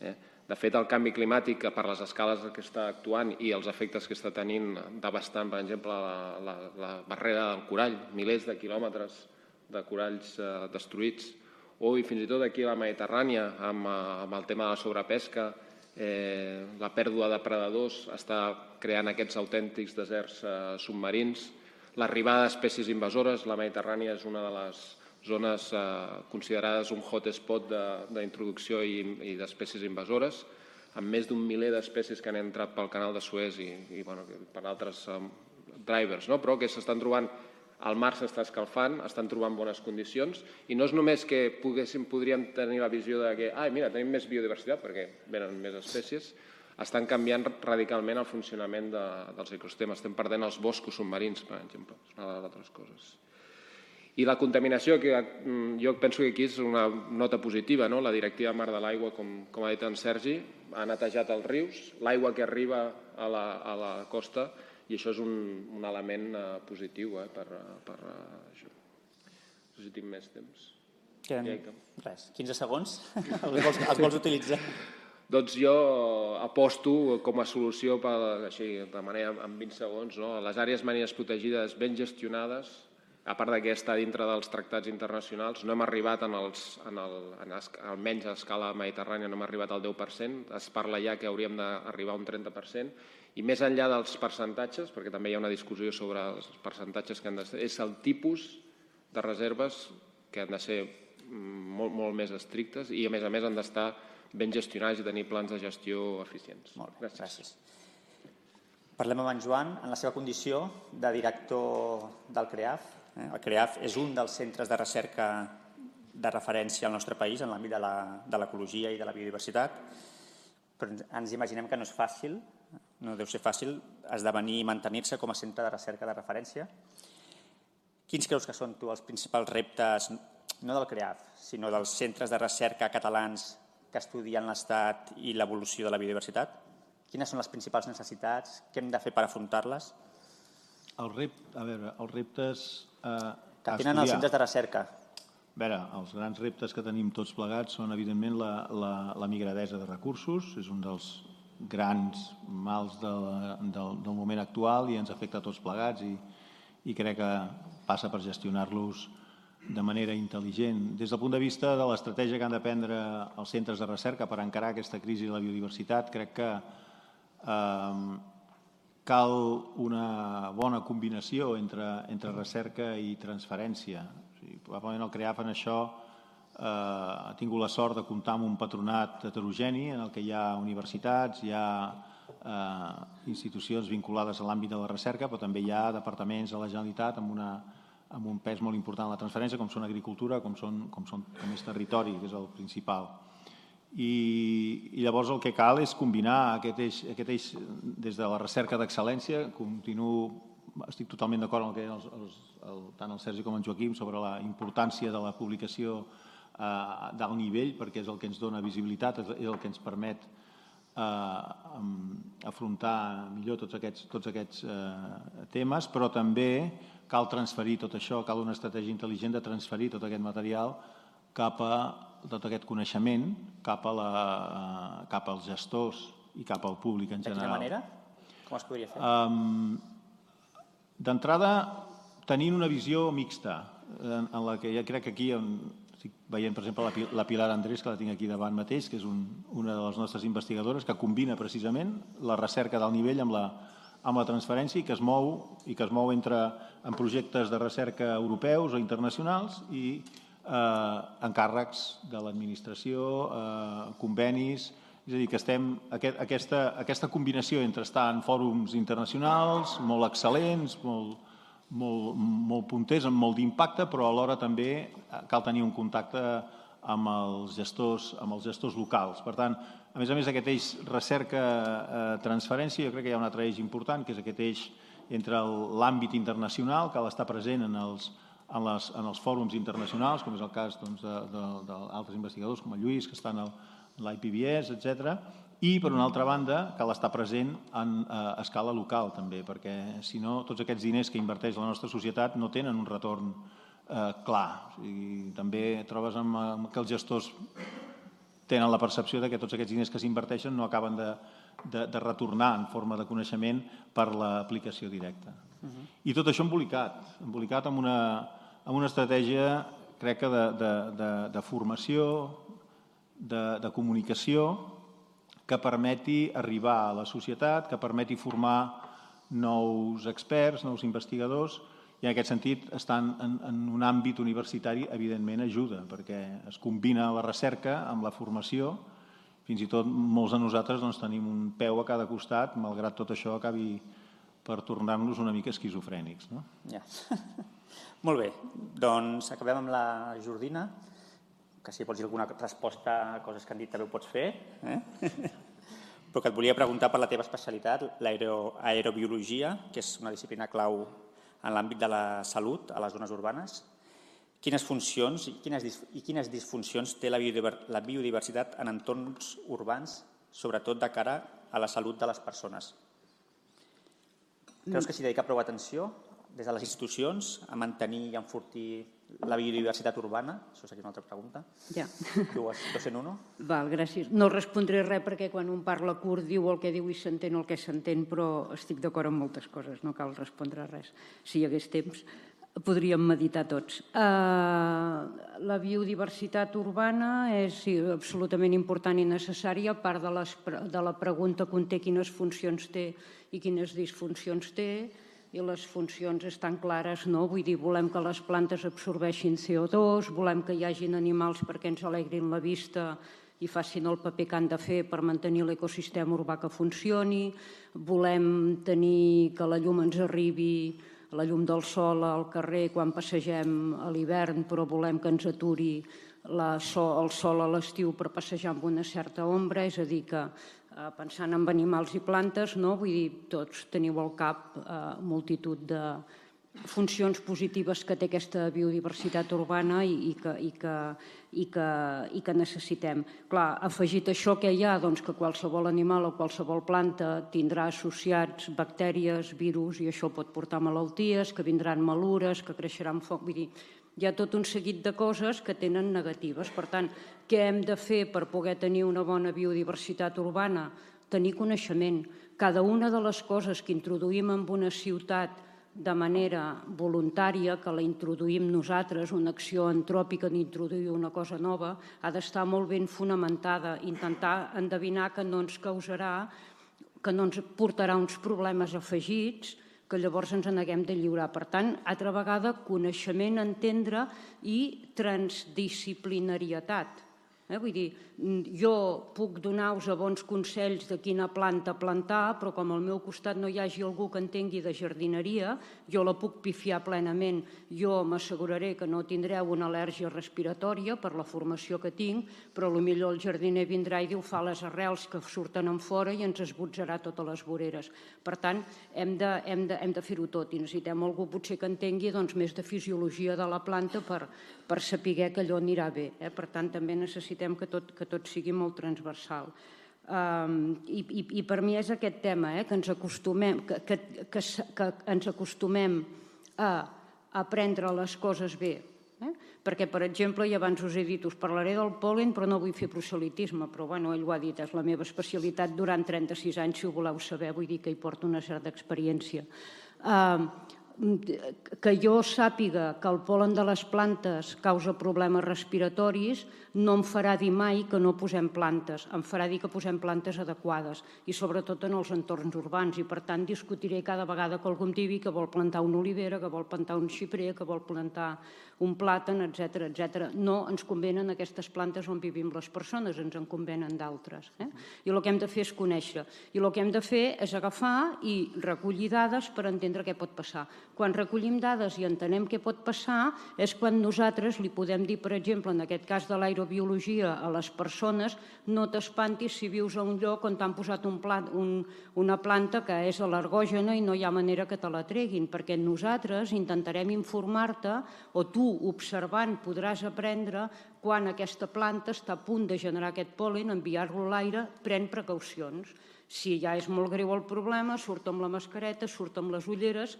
Speaker 5: Eh? De fet, el canvi climàtic, per les escales que està actuant i els efectes que està tenint devastant, per exemple, la, la, la barrera del corall, milers de quilòmetres de coralls eh, destruïts, o i fins i tot aquí a la Mediterrània, amb, eh, amb el tema de la sobrepesca, eh, la pèrdua de predadors està creant aquests autèntics deserts eh, submarins, l'arribada d'espècies invasores. La Mediterrània és una de les zones eh, considerades un hotspot d'introducció i, i d'espècies invasores, amb més d'un miler d'espècies que han entrat pel canal de Suez i, i bueno, per altres um, drivers, no? però que s'estan trobant el mar s'està escalfant, estan trobant bones condicions i no és només que poguéssim, podríem tenir la visió de que ah, mira, tenim més biodiversitat perquè venen més espècies, estan canviant radicalment el funcionament de, dels ecosistemes. Estem perdent els boscos submarins, per exemple, és una de les altres coses. I la contaminació, que mm, jo penso que aquí és una nota positiva, no? la directiva Mar de l'Aigua, com, com ha dit en Sergi, ha netejat els rius, l'aigua que arriba a la, a la costa, i això és un, un element uh, positiu eh, per, per uh, això. No sé si tinc més temps.
Speaker 2: Queden, res, 15 segons. els, vols, els vols utilitzar?
Speaker 5: Doncs jo aposto com a solució, per, així, de manera en 20 segons, no? les àrees marines protegides ben gestionades, a part que està dintre dels tractats internacionals, no hem arribat en els, en el, en es, almenys a escala mediterrània, no hem arribat al 10%, es parla ja que hauríem d'arribar a un 30%, i més enllà dels percentatges, perquè també hi ha una discussió sobre els percentatges que han de ser, és el tipus de reserves que han de ser molt, molt més estrictes i, a més a més, han d'estar ben gestionats i tenir plans de gestió eficients.
Speaker 2: Molt bé, gràcies. gràcies. Parlem amb en Joan en la seva condició de director del CREAF. Eh, el CREAF és un dels centres de recerca de referència al nostre país en l'àmbit de l'ecologia i de la biodiversitat, però ens imaginem que no és fàcil, no deu ser fàcil esdevenir i mantenir-se com a centre de recerca de referència. Quins creus que són tu els principals reptes, no del CREAF, sinó dels centres de recerca catalans que estudien l'estat i l'evolució de la biodiversitat? Quines són les principals necessitats? Què hem de fer per afrontar-les?
Speaker 4: El rep, a veure, els reptes...
Speaker 2: Eh, que tenen els centres de recerca.
Speaker 4: A veure, els grans reptes que tenim tots plegats són, evidentment, la, la, la migradesa de recursos. És un dels grans mals de, del, del moment actual i ens afecta a tots plegats i, i crec que passa per gestionar-los de manera intel·ligent. Des del punt de vista de l'estratègia que han de prendre els centres de recerca per encarar aquesta crisi de la biodiversitat, crec que eh, cal una bona combinació entre, entre recerca i transferència. O sigui, probablement el CREAF en això eh, ha tingut la sort de comptar amb un patronat heterogeni en el que hi ha universitats, hi ha eh, institucions vinculades a l'àmbit de la recerca, però també hi ha departaments de la Generalitat amb una amb un pes molt important en la transferència, com són agricultura, com, són, com, són, com és territori, que és el principal. I, i llavors el que cal és combinar aquest eix, aquest eix des de la recerca d'excel·lència, continuo, estic totalment d'acord amb el que deien els, els, el, tant el Sergi com en Joaquim sobre la importància de la publicació eh, d'alt nivell, perquè és el que ens dona visibilitat, és el que ens permet eh, afrontar millor tots aquests, tots aquests eh, temes, però també cal transferir tot això, cal una estratègia intel·ligent de transferir tot aquest material cap a tot aquest coneixement cap, a la, cap als gestors i cap al públic en general.
Speaker 2: De quina manera? Com es podria fer?
Speaker 4: Um, D'entrada, tenint una visió mixta, en, en la que ja crec que aquí on, estic veient, per exemple, la, la Pilar Andrés, que la tinc aquí davant mateix, que és un, una de les nostres investigadores, que combina precisament la recerca d'alt nivell amb la, amb la transferència i que es mou i que es mou entre en projectes de recerca europeus o internacionals i eh, encàrrecs de l'administració, eh, convenis, és a dir, que estem, aquest, aquesta, aquesta combinació entre estar en fòrums internacionals, molt excel·lents, molt, molt, molt punters, amb molt d'impacte, però alhora també cal tenir un contacte amb els gestors, amb els gestors locals. Per tant, a més a més, aquest eix recerca-transferència, jo crec que hi ha un altre eix important, que és aquest eix entre l'àmbit internacional, que ha d'estar present en els, en, les, en els fòrums internacionals, com és el cas doncs, d'altres doncs, investigadors com el Lluís, que estan a l'IPBS, etc. I, per una altra banda, cal estar present en, a escala local, també, perquè si no, tots aquests diners que inverteix la nostra societat no tenen un retorn eh, clar. O sigui, també trobes amb, amb que els gestors tenen la percepció de que tots aquests diners que s'inverteixen no acaben de, de, de retornar en forma de coneixement per l'aplicació directa. Uh -huh. I tot això embolicat, embolicat amb una, amb una estratègia, crec que de, de, de, de formació, de, de comunicació, que permeti arribar a la societat, que permeti formar nous experts, nous investigadors i en aquest sentit estar en, en un àmbit universitari evidentment ajuda perquè es combina la recerca amb la formació fins i tot molts de nosaltres doncs, tenim un peu a cada costat malgrat tot això acabi per tornar-nos una mica esquizofrènics. No?
Speaker 2: Ja. Molt bé, doncs acabem amb la Jordina que si vols dir alguna resposta a coses que han dit també ho pots fer. Eh? Però que et volia preguntar per la teva especialitat, l'aerobiologia, que és una disciplina clau en l'àmbit de la salut a les zones urbanes. Quines funcions i quines, i quines disfuncions té la biodiversitat en entorns urbans, sobretot de cara a la salut de les persones? Creus que s'hi dedica prou atenció des de les institucions a mantenir i enfortir la biodiversitat urbana? Això seria una altra pregunta.
Speaker 3: Ja.
Speaker 2: Dues, dos en uno.
Speaker 3: Val, gràcies. No respondré res perquè quan un parla curt diu el que diu i s'entén el que s'entén, però estic d'acord amb moltes coses, no cal respondre res. Si hi hagués temps, podríem meditar tots. Uh, la biodiversitat urbana és sí, absolutament important i necessària, a part de, les, de la pregunta que conté quines funcions té i quines disfuncions té, i les funcions estan clares, no? Vull dir, volem que les plantes absorbeixin CO2, volem que hi hagin animals perquè ens alegrin la vista i facin el paper que han de fer per mantenir l'ecosistema urbà que funcioni, volem tenir que la llum ens arribi, la llum del sol al carrer quan passegem a l'hivern, però volem que ens aturi la sol, el sol a l'estiu per passejar amb una certa ombra, és a dir, que pensant en animals i plantes, no? vull dir, tots teniu al cap eh, multitud de funcions positives que té aquesta biodiversitat urbana i, i, que, i, que, i, que, i que necessitem. Clar, afegit això que hi ha, doncs que qualsevol animal o qualsevol planta tindrà associats bactèries, virus, i això pot portar malalties, que vindran malures, que creixeran foc... Vull dir, hi ha tot un seguit de coses que tenen negatives. Per tant, què hem de fer per poder tenir una bona biodiversitat urbana? Tenir coneixement. Cada una de les coses que introduïm en una ciutat de manera voluntària, que la introduïm nosaltres, una acció antròpica d'introduir una cosa nova, ha d'estar molt ben fonamentada, intentar endevinar que no ens causarà, que no ens portarà uns problemes afegits, que llavors ens neguem de lliurar. Per tant, altra vegada, coneixement, entendre i transdisciplinarietat. Eh? Vull dir, jo puc donar-vos bons consells de quina planta plantar, però com al meu costat no hi hagi algú que entengui de jardineria, jo la puc pifiar plenament. Jo m'asseguraré que no tindreu una al·lèrgia respiratòria per la formació que tinc, però millor el jardiner vindrà i diu fa les arrels que surten en fora i ens esbotzarà totes les voreres. Per tant, hem de, hem de, hem de fer-ho tot i necessitem algú potser que entengui doncs, més de fisiologia de la planta per, per saber que allò anirà bé. Eh? Per tant, també necessitem que tot, que tot sigui molt transversal. Um, i, i, I per mi és aquest tema, eh? que, ens acostumem, que, que, que, que ens acostumem a aprendre les coses bé. Eh? Perquè, per exemple, i abans us he dit, us parlaré del pol·len, però no vull fer proselitisme, però bueno, ell ho ha dit, és la meva especialitat durant 36 anys, si ho voleu saber, vull dir que hi porto una certa experiència. Uh, que jo sàpiga que el polen de les plantes causa problemes respiratoris no em farà dir mai que no posem plantes, em farà dir que posem plantes adequades i sobretot en els entorns urbans i per tant discutiré cada vegada que algú em digui que vol plantar una olivera, que vol plantar un xiprer, que vol plantar un plàtan, etc etc. No ens convenen aquestes plantes on vivim les persones, ens en convenen d'altres. Eh? I el que hem de fer és conèixer. I el que hem de fer és agafar i recollir dades per entendre què pot passar. Quan recollim dades i entenem què pot passar és quan nosaltres li podem dir, per exemple, en aquest cas de l'aerobiologia, a les persones, no t'espantis si vius a un lloc on t'han posat un plat, un, una planta que és al·lergògena i no hi ha manera que te la treguin, perquè nosaltres intentarem informar-te o tu observant podràs aprendre quan aquesta planta està a punt de generar aquest pol·len, enviar-lo a l'aire, pren precaucions. Si ja és molt greu el problema, surt amb la mascareta, surt amb les ulleres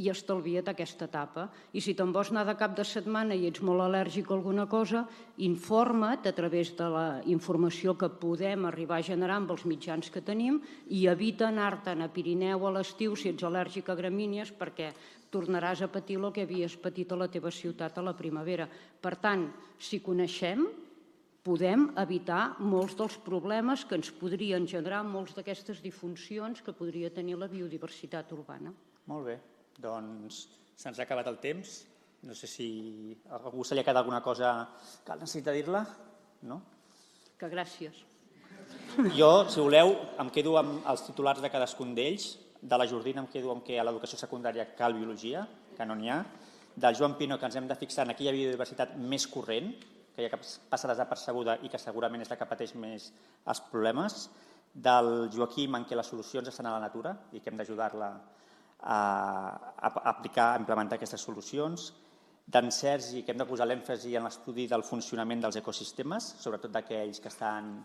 Speaker 3: i estalvia't aquesta etapa. I si te'n vols anar de cap de setmana i ets molt al·lèrgic a alguna cosa, informa't a través de la informació que podem arribar a generar amb els mitjans que tenim i evita anar-te'n a Pirineu a l'estiu si ets al·lèrgic a gramínies perquè tornaràs a patir el que havies patit a la teva ciutat a la primavera. Per tant, si coneixem, podem evitar molts dels problemes que ens podrien generar molts d'aquestes disfuncions que podria tenir la biodiversitat urbana.
Speaker 2: Molt bé. Doncs se'ns ha acabat el temps. No sé si a algú se li ha quedat alguna cosa que necessita dir-la. No?
Speaker 3: Que gràcies.
Speaker 2: Jo, si voleu, em quedo amb els titulars de cadascun d'ells. De la Jordina em quedo amb que a l'educació secundària cal biologia, que no n'hi ha. Del Joan Pino, que ens hem de fixar en aquella biodiversitat més corrent, que ja passa desapercebuda i que segurament és la que pateix més els problemes. Del Joaquim, en què les solucions estan a la natura i que hem d'ajudar-la a, a aplicar, a implementar aquestes solucions. D'en Sergi, que hem de posar l'èmfasi en l'estudi del funcionament dels ecosistemes, sobretot d'aquells que estan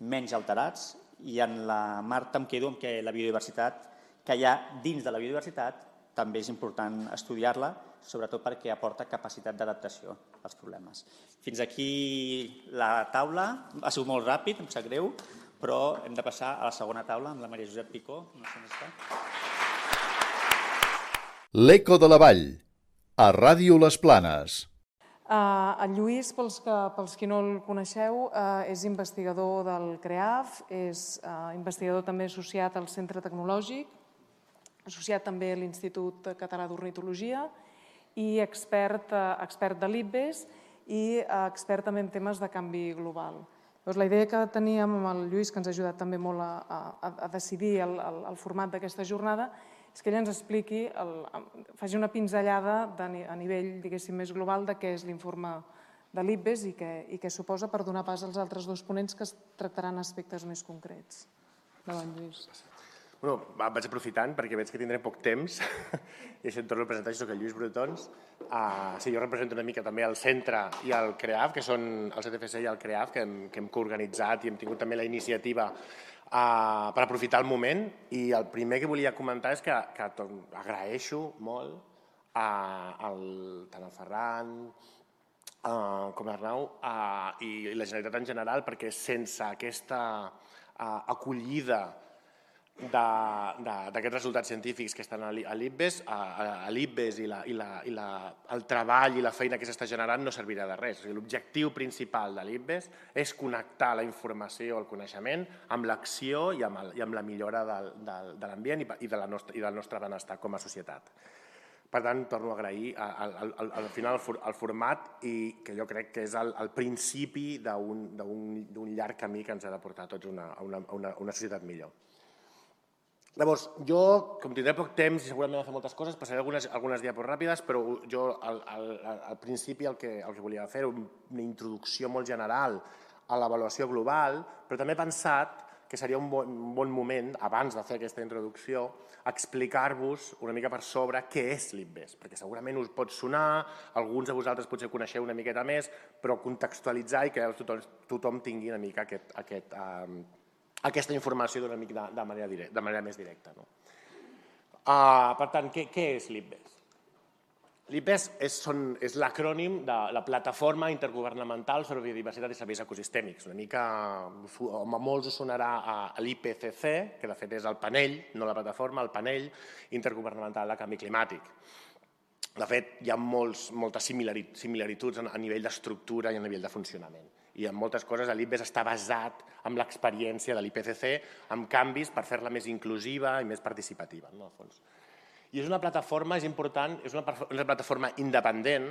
Speaker 2: menys alterats, i en la Marta em quedo amb que la biodiversitat que hi ha dins de la biodiversitat també és important estudiar-la, sobretot perquè aporta capacitat d'adaptació als problemes. Fins aquí la taula. Ha sigut molt ràpid, em sap greu, però hem de passar a la segona taula amb la Maria Josep Picó. No sé on està.
Speaker 8: L'Eco de la Vall, a Ràdio Les Planes.
Speaker 9: Uh, el Lluís, pels que, pels que no el coneixeu, uh, és investigador del CREAF, és uh, investigador també associat al Centre Tecnològic, associat també a l'Institut Català d'Ornitologia i expert, uh, expert de l'IBES i uh, expert també en temes de canvi global. Llavors, la idea que teníem amb el Lluís, que ens ha ajudat també molt a, a, a decidir el, el, el format d'aquesta jornada, és que ell ens expliqui, el, faci una pinzellada de, a nivell més global de què és l'informe de l'IBES i què, i què suposa per donar pas als altres dos ponents que es tractaran aspectes més concrets. Davant, Lluís.
Speaker 10: Bueno, vaig aprofitant perquè veig que tindré poc temps i això em torno a presentar, jo soc el Lluís Brutons. Uh, sí, jo represento una mica també el centre i el CREAF, que són el CTFC i el CREAF, que hem, que hem coorganitzat i hem tingut també la iniciativa uh, per aprofitar el moment i el primer que volia comentar és que, que agraeixo molt a, el, tant el Ferran uh, com l'Arnau uh, i, i la Generalitat en general perquè sense aquesta uh, acollida d'aquests resultats científics que estan a l'IBES, a, a l'IBES i, la, i, la, i la, el treball i la feina que s'està generant no servirà de res. L'objectiu principal de l'IBES és connectar la informació, el coneixement, amb l'acció i, amb el, i amb la millora del, del, de l'ambient i, i, de la nostra, i del nostre benestar com a societat. Per tant, torno a agrair al, al, al, al final el, el format i que jo crec que és el, el principi d'un llarg camí que ens ha de portar a tots una, a una, a una, una societat millor. Llavors, jo, com tindré poc temps i segurament fer moltes coses, passaré algunes, algunes diapos ràpides, però jo al, al, al principi el que, el que volia fer era una introducció molt general a l'avaluació global, però també he pensat que seria un bon, un bon moment, abans de fer aquesta introducció, explicar-vos una mica per sobre què és l'INVES, perquè segurament us pot sonar, alguns de vosaltres potser coneixeu una miqueta més, però contextualitzar i que tothom, tothom tingui una mica aquest, aquest, um, aquesta informació d'una mica de, de, manera directa, de manera més directa. No? Uh, per tant, què, què és l'IPBES? L'IPBES és, són, és l'acrònim de la Plataforma Intergovernamental sobre Biodiversitat i Serveis Ecosistèmics. Una mica, a molts us sonarà a, a l'IPCC, que de fet és el panell, no la plataforma, el panell intergovernamental de canvi climàtic. De fet, hi ha molts, moltes similituds a nivell d'estructura i a nivell de funcionament i en moltes coses l'IPBES està basat en l'experiència de l'IPCC amb canvis per fer-la més inclusiva i més participativa, no, fons. I és una plataforma, és important, és una, una plataforma independent,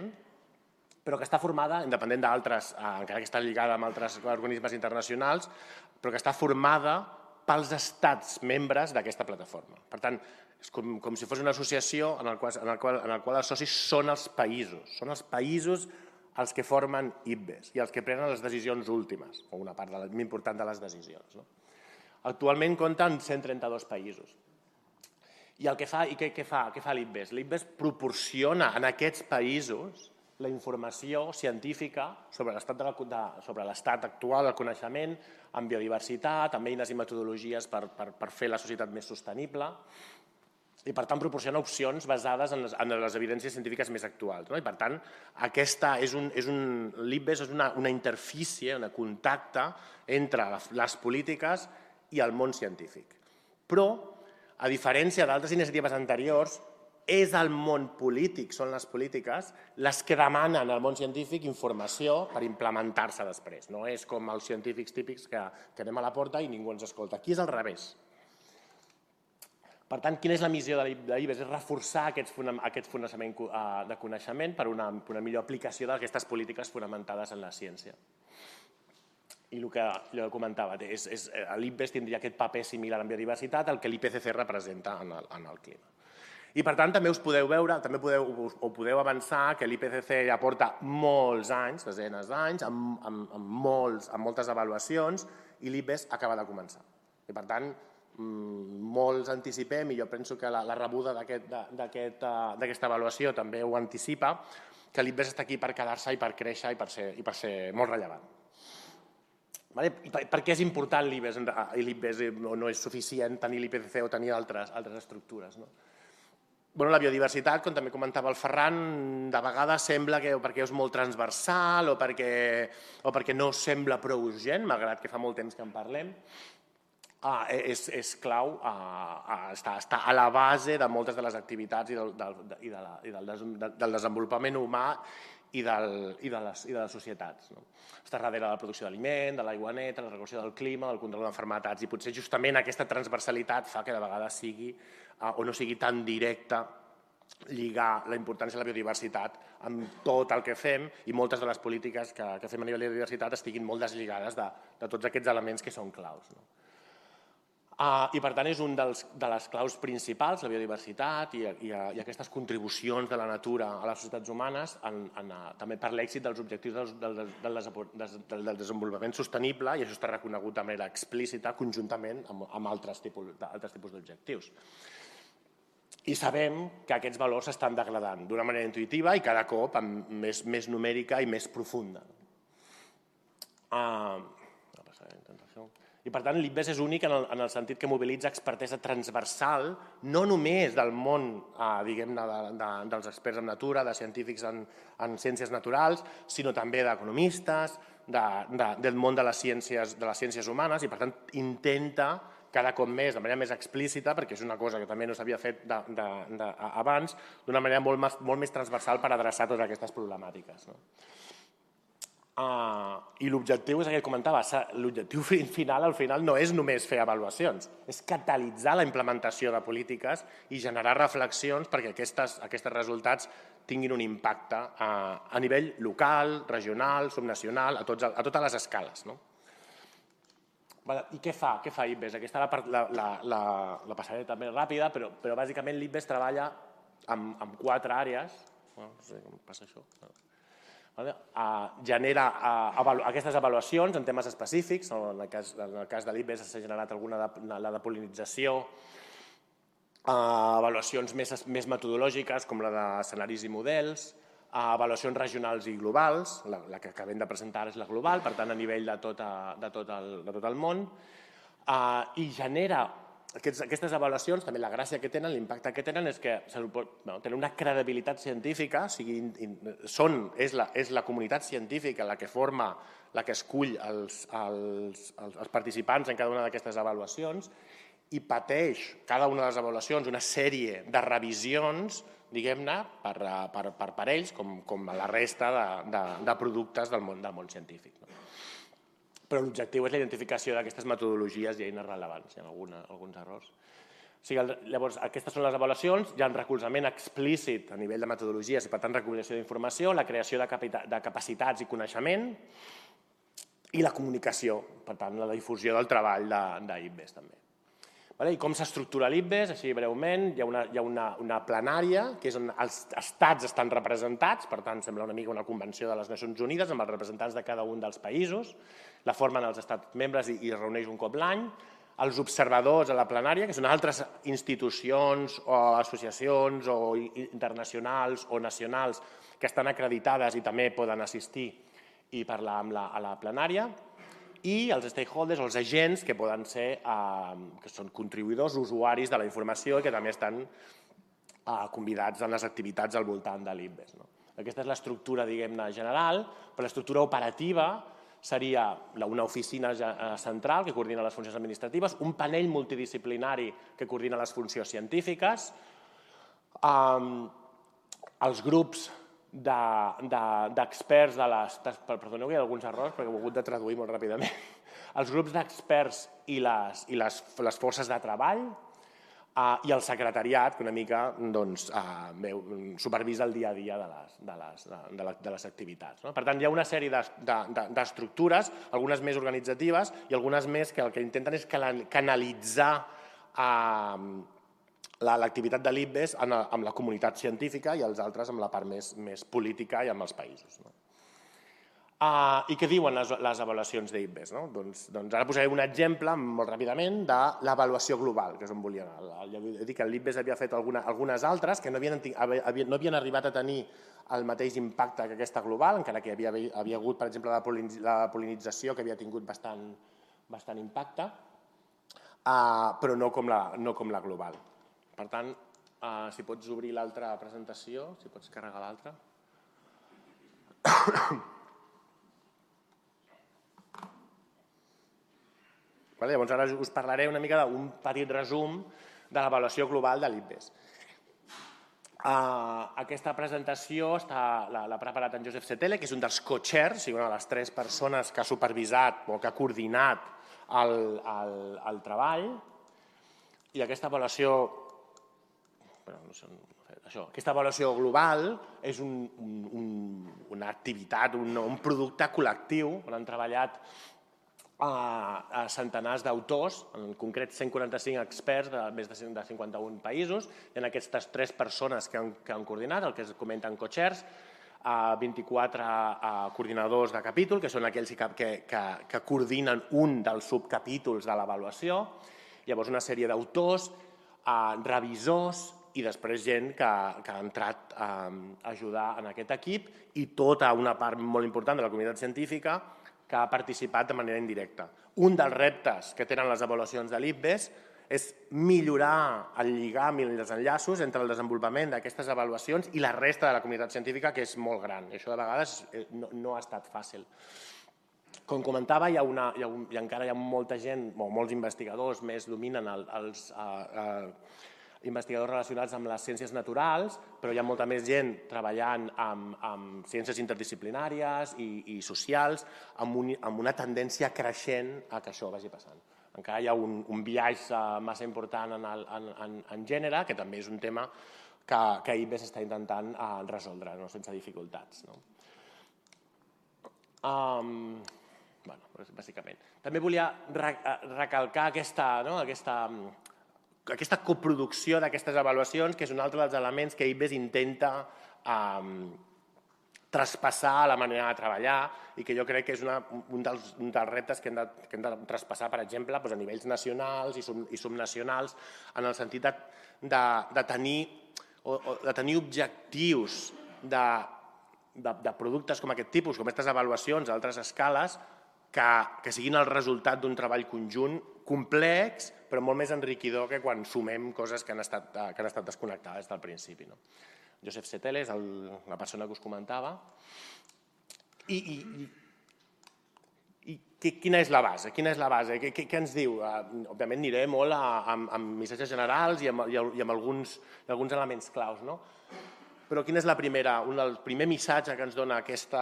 Speaker 10: però que està formada, independent d'altres, eh, encara que està lligada amb altres organismes internacionals, però que està formada pels estats membres d'aquesta plataforma. Per tant, és com, com si fos una associació en el, qual, en, el qual, en el qual els socis són els països, són els països els que formen IBBES i els que prenen les decisions últimes, o una part de la, important de les decisions. No? Actualment compta en 132 països. I el que fa, i què, què fa, què fa l'IBBES? L'IBBES proporciona en aquests països la informació científica sobre l'estat sobre l'estat actual del coneixement amb biodiversitat, amb eines i metodologies per, per, per fer la societat més sostenible, i per tant proporciona opcions basades en les, en les evidències científiques més actuals. No? I per tant, aquesta és un, és un, l'IBES és una, una interfície, un contacte entre les polítiques i el món científic. Però, a diferència d'altres iniciatives anteriors, és el món polític, són les polítiques, les que demanen al món científic informació per implementar-se després. No és com els científics típics que, que anem a la porta i ningú ens escolta. Aquí és al revés. Per tant, quina és la missió de l'IBES? És reforçar aquest, fonament eh, de coneixement per una, una millor aplicació d'aquestes polítiques fonamentades en la ciència. I el que jo comentava, és, és, eh, l'IBES tindria aquest paper similar en biodiversitat al que l'IPCC representa en el, en el clima. I per tant també us podeu veure, també podeu, o podeu avançar que l'IPCC ja porta molts anys, desenes d'anys, amb, amb, amb, molts, amb moltes avaluacions i l'IBES acaba de començar. I per tant, molts anticipem, i jo penso que la, la rebuda eh, d'aquesta aquest, avaluació també ho anticipa, que l'IBES està aquí per quedar-se i per créixer i per ser, i per ser molt rellevant. Vale? I per, per què és important l'IBES i l'IBES no, no és suficient tenir l'IPCC o tenir altres, altres estructures? No? Bueno, la biodiversitat, com també comentava el Ferran, de vegades sembla que o perquè és molt transversal o perquè, o perquè no sembla prou urgent, malgrat que fa molt temps que en parlem, ah, és, és clau, ah, ah, està, està a la base de moltes de les activitats i del, del, i de la, i del, del desenvolupament humà i, del, i, de les, i de les societats. No? Està darrere de la producció d'aliment, de l'aigua neta, la regulació del clima, del control d'enfermetats i potser justament aquesta transversalitat fa que de vegades sigui ah, o no sigui tan directa lligar la importància de la biodiversitat amb tot el que fem i moltes de les polítiques que, que fem a nivell de biodiversitat estiguin molt deslligades de, de tots aquests elements que són claus. No? Uh, I per tant és un dels, de les claus principals, la biodiversitat i, i, i aquestes contribucions de la natura a les societats humanes, en, en, uh, també per l'èxit dels objectius del, del, del, del, del desenvolupament sostenible, i això està reconegut de manera explícita conjuntament amb, amb altres tipus, tipus d'objectius. I sabem que aquests valors s'estan degradant d'una manera intuïtiva i cada cop amb més, més numèrica i més profunda. Uh, i per tant l'IBES és únic en el, en el sentit que mobilitza expertesa transversal, no només del món, eh, diguem-ne, de, de, dels experts en natura, de científics en, en ciències naturals, sinó també d'economistes, de, de, del món de les, ciències, de les ciències humanes, i per tant intenta cada cop més, de manera més explícita, perquè és una cosa que també no s'havia fet de, de, de, abans, d'una manera molt, més, molt més transversal per adreçar totes aquestes problemàtiques. No? Uh, I l'objectiu és el que comentava, l'objectiu final al final no és només fer avaluacions, és catalitzar la implementació de polítiques i generar reflexions perquè aquestes, aquests resultats tinguin un impacte uh, a nivell local, regional, subnacional, a, tots, a totes les escales. No? I què fa? Què fa IBES? Aquesta la, la, la, la, la passaré també ràpida, però, però bàsicament l'IBES treballa amb, amb quatre àrees. Bueno, no sé com passa això genera aquestes avaluacions en temes específics, en el cas, en el cas de l'IBES s'ha generat alguna de, la de polinització, avaluacions més, més metodològiques com la d'escenaris i models, avaluacions regionals i globals, la, la que acabem de presentar és la global, per tant a nivell de tot, a, de tot, el, de tot el món, i genera aquests, aquestes avaluacions, també la gràcia que tenen, l'impacte que tenen és que bueno, tenen una credibilitat científica, o sigui, són, és, la, és la comunitat científica la que forma, la que escull els, els, els, els participants en cada una d'aquestes avaluacions i pateix cada una de les avaluacions una sèrie de revisions diguem-ne, per, per, per, per ells, com, com la resta de, de, de productes del món, del món científic. No? Però l'objectiu és la identificació d'aquestes metodologies i eines relevants, hi ha alguna, alguns errors. O sigui, llavors, aquestes són les avaluacions, hi ha un recolzament explícit a nivell de metodologies i, per tant, recopilació d'informació, la creació de, de capacitats i coneixement i la comunicació, per tant, la difusió del treball d'IBES també. Vale? I com s'estructura l'IBES? Així breument, hi ha, una, hi ha una, una plenària, que és on els estats estan representats, per tant, sembla una mica una convenció de les Nacions Unides amb els representants de cada un dels països, la formen els estats membres i, i es reuneix un cop l'any, els observadors a la plenària, que són altres institucions o associacions o internacionals o nacionals que estan acreditades i també poden assistir i parlar amb la, a la plenària, i els stakeholders, els agents que poden ser, eh, que són contribuïdors, usuaris de la informació i que també estan eh, convidats en les activitats al voltant de l'INVES. No? Aquesta és l'estructura, diguem-ne, general, però l'estructura operativa seria una oficina eh, central que coordina les funcions administratives, un panell multidisciplinari que coordina les funcions científiques, eh, els grups d'experts de, de, de les... Perdoneu, hi ha alguns errors perquè he hagut de traduir molt ràpidament. Els grups d'experts i, les, i les, les forces de treball, Uh, I el secretariat, que una mica doncs, veu, supervisa el dia a dia de les, de les, de les, de les activitats. No? Per tant, hi ha una sèrie d'estructures, de, de, algunes més organitzatives i algunes més que el que intenten és canalitzar uh, l'activitat de l'IBES amb la comunitat científica i els altres amb la part més, més política i amb els països. No? Uh, I què diuen les, les avaluacions d'IBES? No? Doncs, doncs ara posaré un exemple molt ràpidament de l'avaluació global, que és on volia anar. He dit que l'IBES havia fet alguna, algunes altres que no havien, havien, no havien arribat a tenir el mateix impacte que aquesta global, encara que havia, havia hagut, per exemple, la, la polinització, que havia tingut bastant, bastant impacte, uh, però no com, la, no com la global. Per tant, uh, si pots obrir l'altra presentació, si pots carregar l'altra. Vale? Llavors ara us parlaré una mica d'un petit resum de l'avaluació global de l'IPBES. Uh, aquesta presentació l'ha preparat en Josep Setele, que és un dels co-chairs, o una de les tres persones que ha supervisat o que ha coordinat el, el, el treball. I aquesta avaluació, bueno, no sé, això, aquesta avaluació global és un, un, un, una activitat, un, un producte col·lectiu on han treballat a, a centenars d'autors, en concret 145 experts de més de 51 països, en aquestes tres persones que han, que han coordinat, el que es comenten co-chairs, a 24 a coordinadors de capítol, que són aquells que, que, que, que coordinen un dels subcapítols de l'avaluació, llavors una sèrie d'autors, revisors i després gent que, que ha entrat a, ajudar en aquest equip i tota una part molt important de la comunitat científica que ha participat de manera indirecta. Un dels reptes que tenen les avaluacions de l'IPBES és millorar el lligam i els enllaços entre el desenvolupament d'aquestes avaluacions i la resta de la comunitat científica, que és molt gran. I això de vegades eh, no, no ha estat fàcil. Com comentava, hi ha, una, hi ha, un, ha encara hi ha molta gent, o molts investigadors més dominen el, els, uh, uh, investigadors relacionats amb les ciències naturals, però hi ha molta més gent treballant amb, amb ciències interdisciplinàries i, i socials, amb, un, amb una tendència creixent a que això vagi passant. Encara hi ha un, un viatge uh, massa important en, el, en, en, en gènere, que també és un tema que, que IBES està intentant uh, resoldre no? sense dificultats. No? Um, bueno, bàsicament. També volia recalcar aquesta, no? aquesta aquesta coproducció d'aquestes avaluacions, que és un altre dels elements que IBES intenta eh, traspassar a la manera de treballar i que jo crec que és una, un, dels, un dels reptes que hem, de, que hem de traspassar, per exemple, doncs a nivells nacionals i, sub, i subnacionals, en el sentit de, de, de, tenir, o, o, de tenir objectius de, de, de productes com aquest tipus, com aquestes avaluacions a altres escales, que, que siguin el resultat d'un treball conjunt complex, però molt més enriquidor que quan sumem coses que han estat, eh, que han estat desconnectades del principi. No? Josep Setel és el, la persona que us comentava. I, i, i, i quina és la base? Quina és la base? Què, què, què ens diu? Uh, òbviament aniré molt a, a, amb missatges generals i amb, i amb alguns, alguns elements claus, no? Però quina és la primera, un del primer missatge que ens dona aquesta,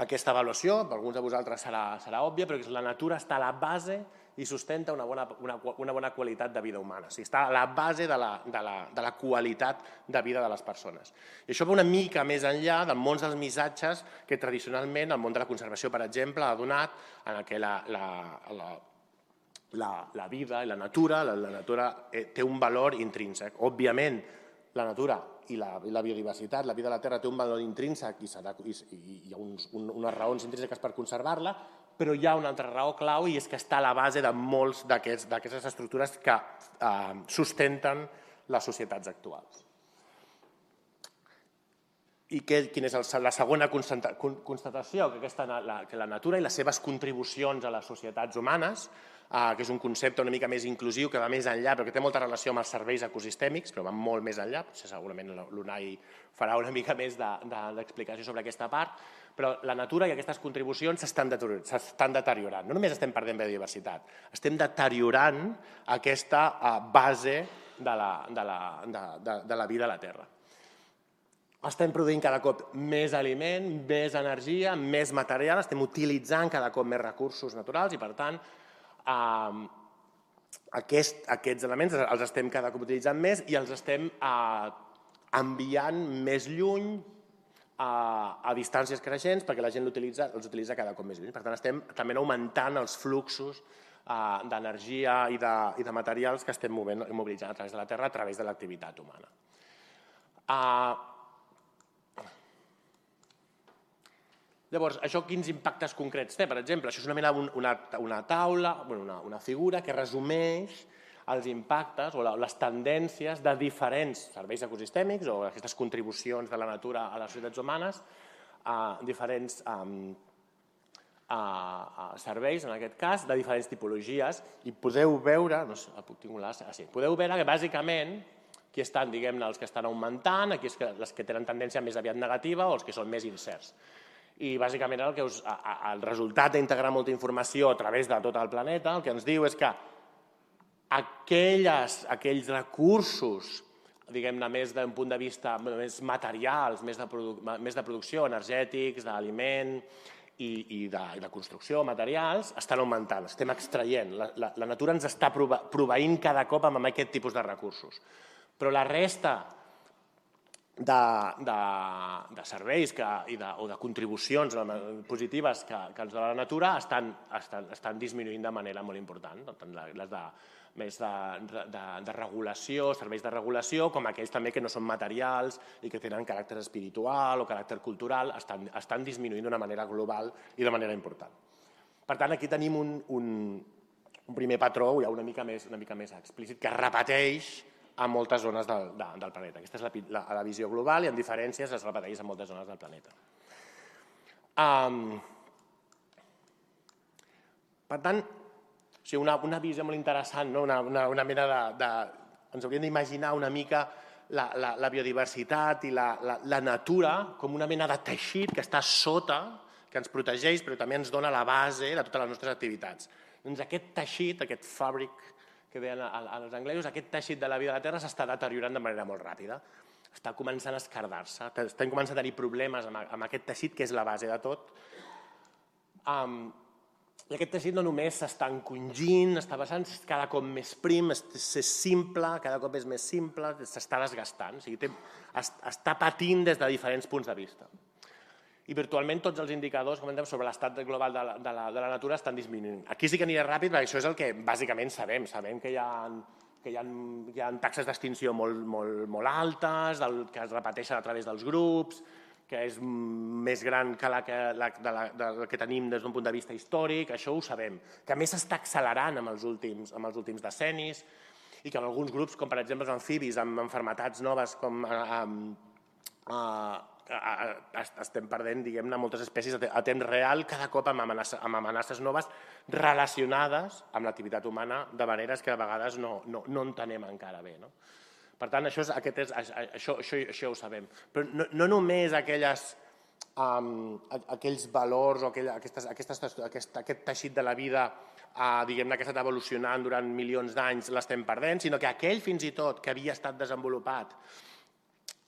Speaker 10: aquesta avaluació, per alguns de vosaltres serà, serà òbvia, però que la natura està a la base i sustenta una bona, una, una bona qualitat de vida humana. O sigui, està a la base de la, de, la, de la qualitat de vida de les persones. I això va una mica més enllà del món dels missatges que tradicionalment el món de la conservació, per exemple, ha donat en què la, la, la, la, la vida i la natura, la, la natura eh, té un valor intrínsec. Òbviament, la natura i la, i la biodiversitat, la vida de la Terra té un valor intrínsec i, serà, i, i hi ha uns, un, unes raons intrínseques per conservar-la, però hi ha una altra raó clau i és que està a la base de molts d'aquestes estructures que eh, sustenten les societats actuals. I que, quina és el, la segona constatació? Que, aquesta, la, que la natura i les seves contribucions a les societats humanes eh, que és un concepte una mica més inclusiu, que va més enllà, però que té molta relació amb els serveis ecosistèmics, però va molt més enllà, potser segurament l'UNAI farà una mica més d'explicació de, sobre aquesta part, però la natura i aquestes contribucions s'estan deteriorant. No només estem perdent biodiversitat, estem deteriorant aquesta eh, base de la, de, la, de, de, de la vida a la Terra. Estem produint cada cop més aliment, més energia, més material, estem utilitzant cada cop més recursos naturals i, per tant, aquest, aquests elements els estem cada cop utilitzant més i els estem eh, enviant més lluny a, a distàncies creixents perquè la gent utilitza, els utilitza cada cop més lluny. Per tant, estem també augmentant els fluxos eh, d'energia i, de, i de materials que estem movent, mobilitzant a través de la Terra a través de l'activitat humana. Uh, Llavors, això quins impactes concrets té? Per exemple, això és una mena una, una taula, una, una figura que resumeix els impactes o les tendències de diferents serveis ecosistèmics o aquestes contribucions de la natura a les societats humanes a diferents um, a, a serveis, en aquest cas, de diferents tipologies. I podeu veure, no sé, puc tinc ah, sí, podeu veure que bàsicament aquí estan, diguem-ne, els que estan augmentant, aquí és que, les que tenen tendència més aviat negativa o els que són més incerts i bàsicament el, que us, el resultat d'integrar molta informació a través de tot el planeta el que ens diu és que aquelles, aquells recursos diguem-ne, més d'un punt de vista més materials, més de, produ més de producció, energètics, d'aliment i, i, de, i de construcció, materials, estan augmentant, estem extraient. La, la, la natura ens està proveint cada cop amb aquest tipus de recursos. Però la resta de, de, de serveis que, i de, o de contribucions positives que, que ens dona la natura estan, estan, estan disminuint de manera molt important, tant les de, més de, de, de regulació, serveis de regulació, com aquells també que no són materials i que tenen caràcter espiritual o caràcter cultural, estan, estan disminuint d'una manera global i de manera important. Per tant, aquí tenim un, un, un primer patró ja una mica més, una mica més explícit que repeteix a moltes zones del, de, del planeta. Aquesta és la, la, la visió global i en diferències es repeteix a moltes zones del planeta. Um, per tant, o sigui, una, una visió molt interessant, no? una, una, una mena de, de... Ens hauríem d'imaginar una mica la, la, la biodiversitat i la, la, la natura com una mena de teixit que està sota, que ens protegeix, però també ens dona la base de totes les nostres activitats. Doncs aquest teixit, aquest fàbric que deien els anglesos, aquest teixit de la vida de la Terra s'està deteriorant de manera molt ràpida. Està començant a escardar-se, estem començant a tenir problemes amb, amb aquest teixit, que és la base de tot. Um, I aquest teixit no només s'està encongint, està passant cada cop més prim, és, és simple, cada cop és més simple, s'està desgastant, o sigui, té, està patint des de diferents punts de vista i virtualment tots els indicadors comentem sobre l'estat global de la, de, la, de la natura estan disminuint. Aquí sí que aniré ràpid perquè això és el que bàsicament sabem. Sabem que hi ha, que hi ha, hi ha taxes d'extinció molt, molt, molt altes, del, que es repeteixen a través dels grups, que és més gran que la que, la, de la, de la que tenim des d'un punt de vista històric, això ho sabem. Que més s'està accelerant amb els, últims, amb els últims decennis i que en alguns grups, com per exemple els amfibis, amb enfermetats noves com eh, eh, estem perdent, diguem-ne, moltes espècies a temps real, cada cop amb, amenaces, amb amenaces noves relacionades amb l'activitat humana de maneres que a vegades no, no, no entenem encara bé. No? Per tant, això, és, aquest és, això, això, això ho sabem. Però no, no només aquelles, um, aquells valors o aquella, aquestes, aquestes, aquest, aquest teixit de la vida uh, diguem-ne que ha estat evolucionant durant milions d'anys l'estem perdent, sinó que aquell fins i tot que havia estat desenvolupat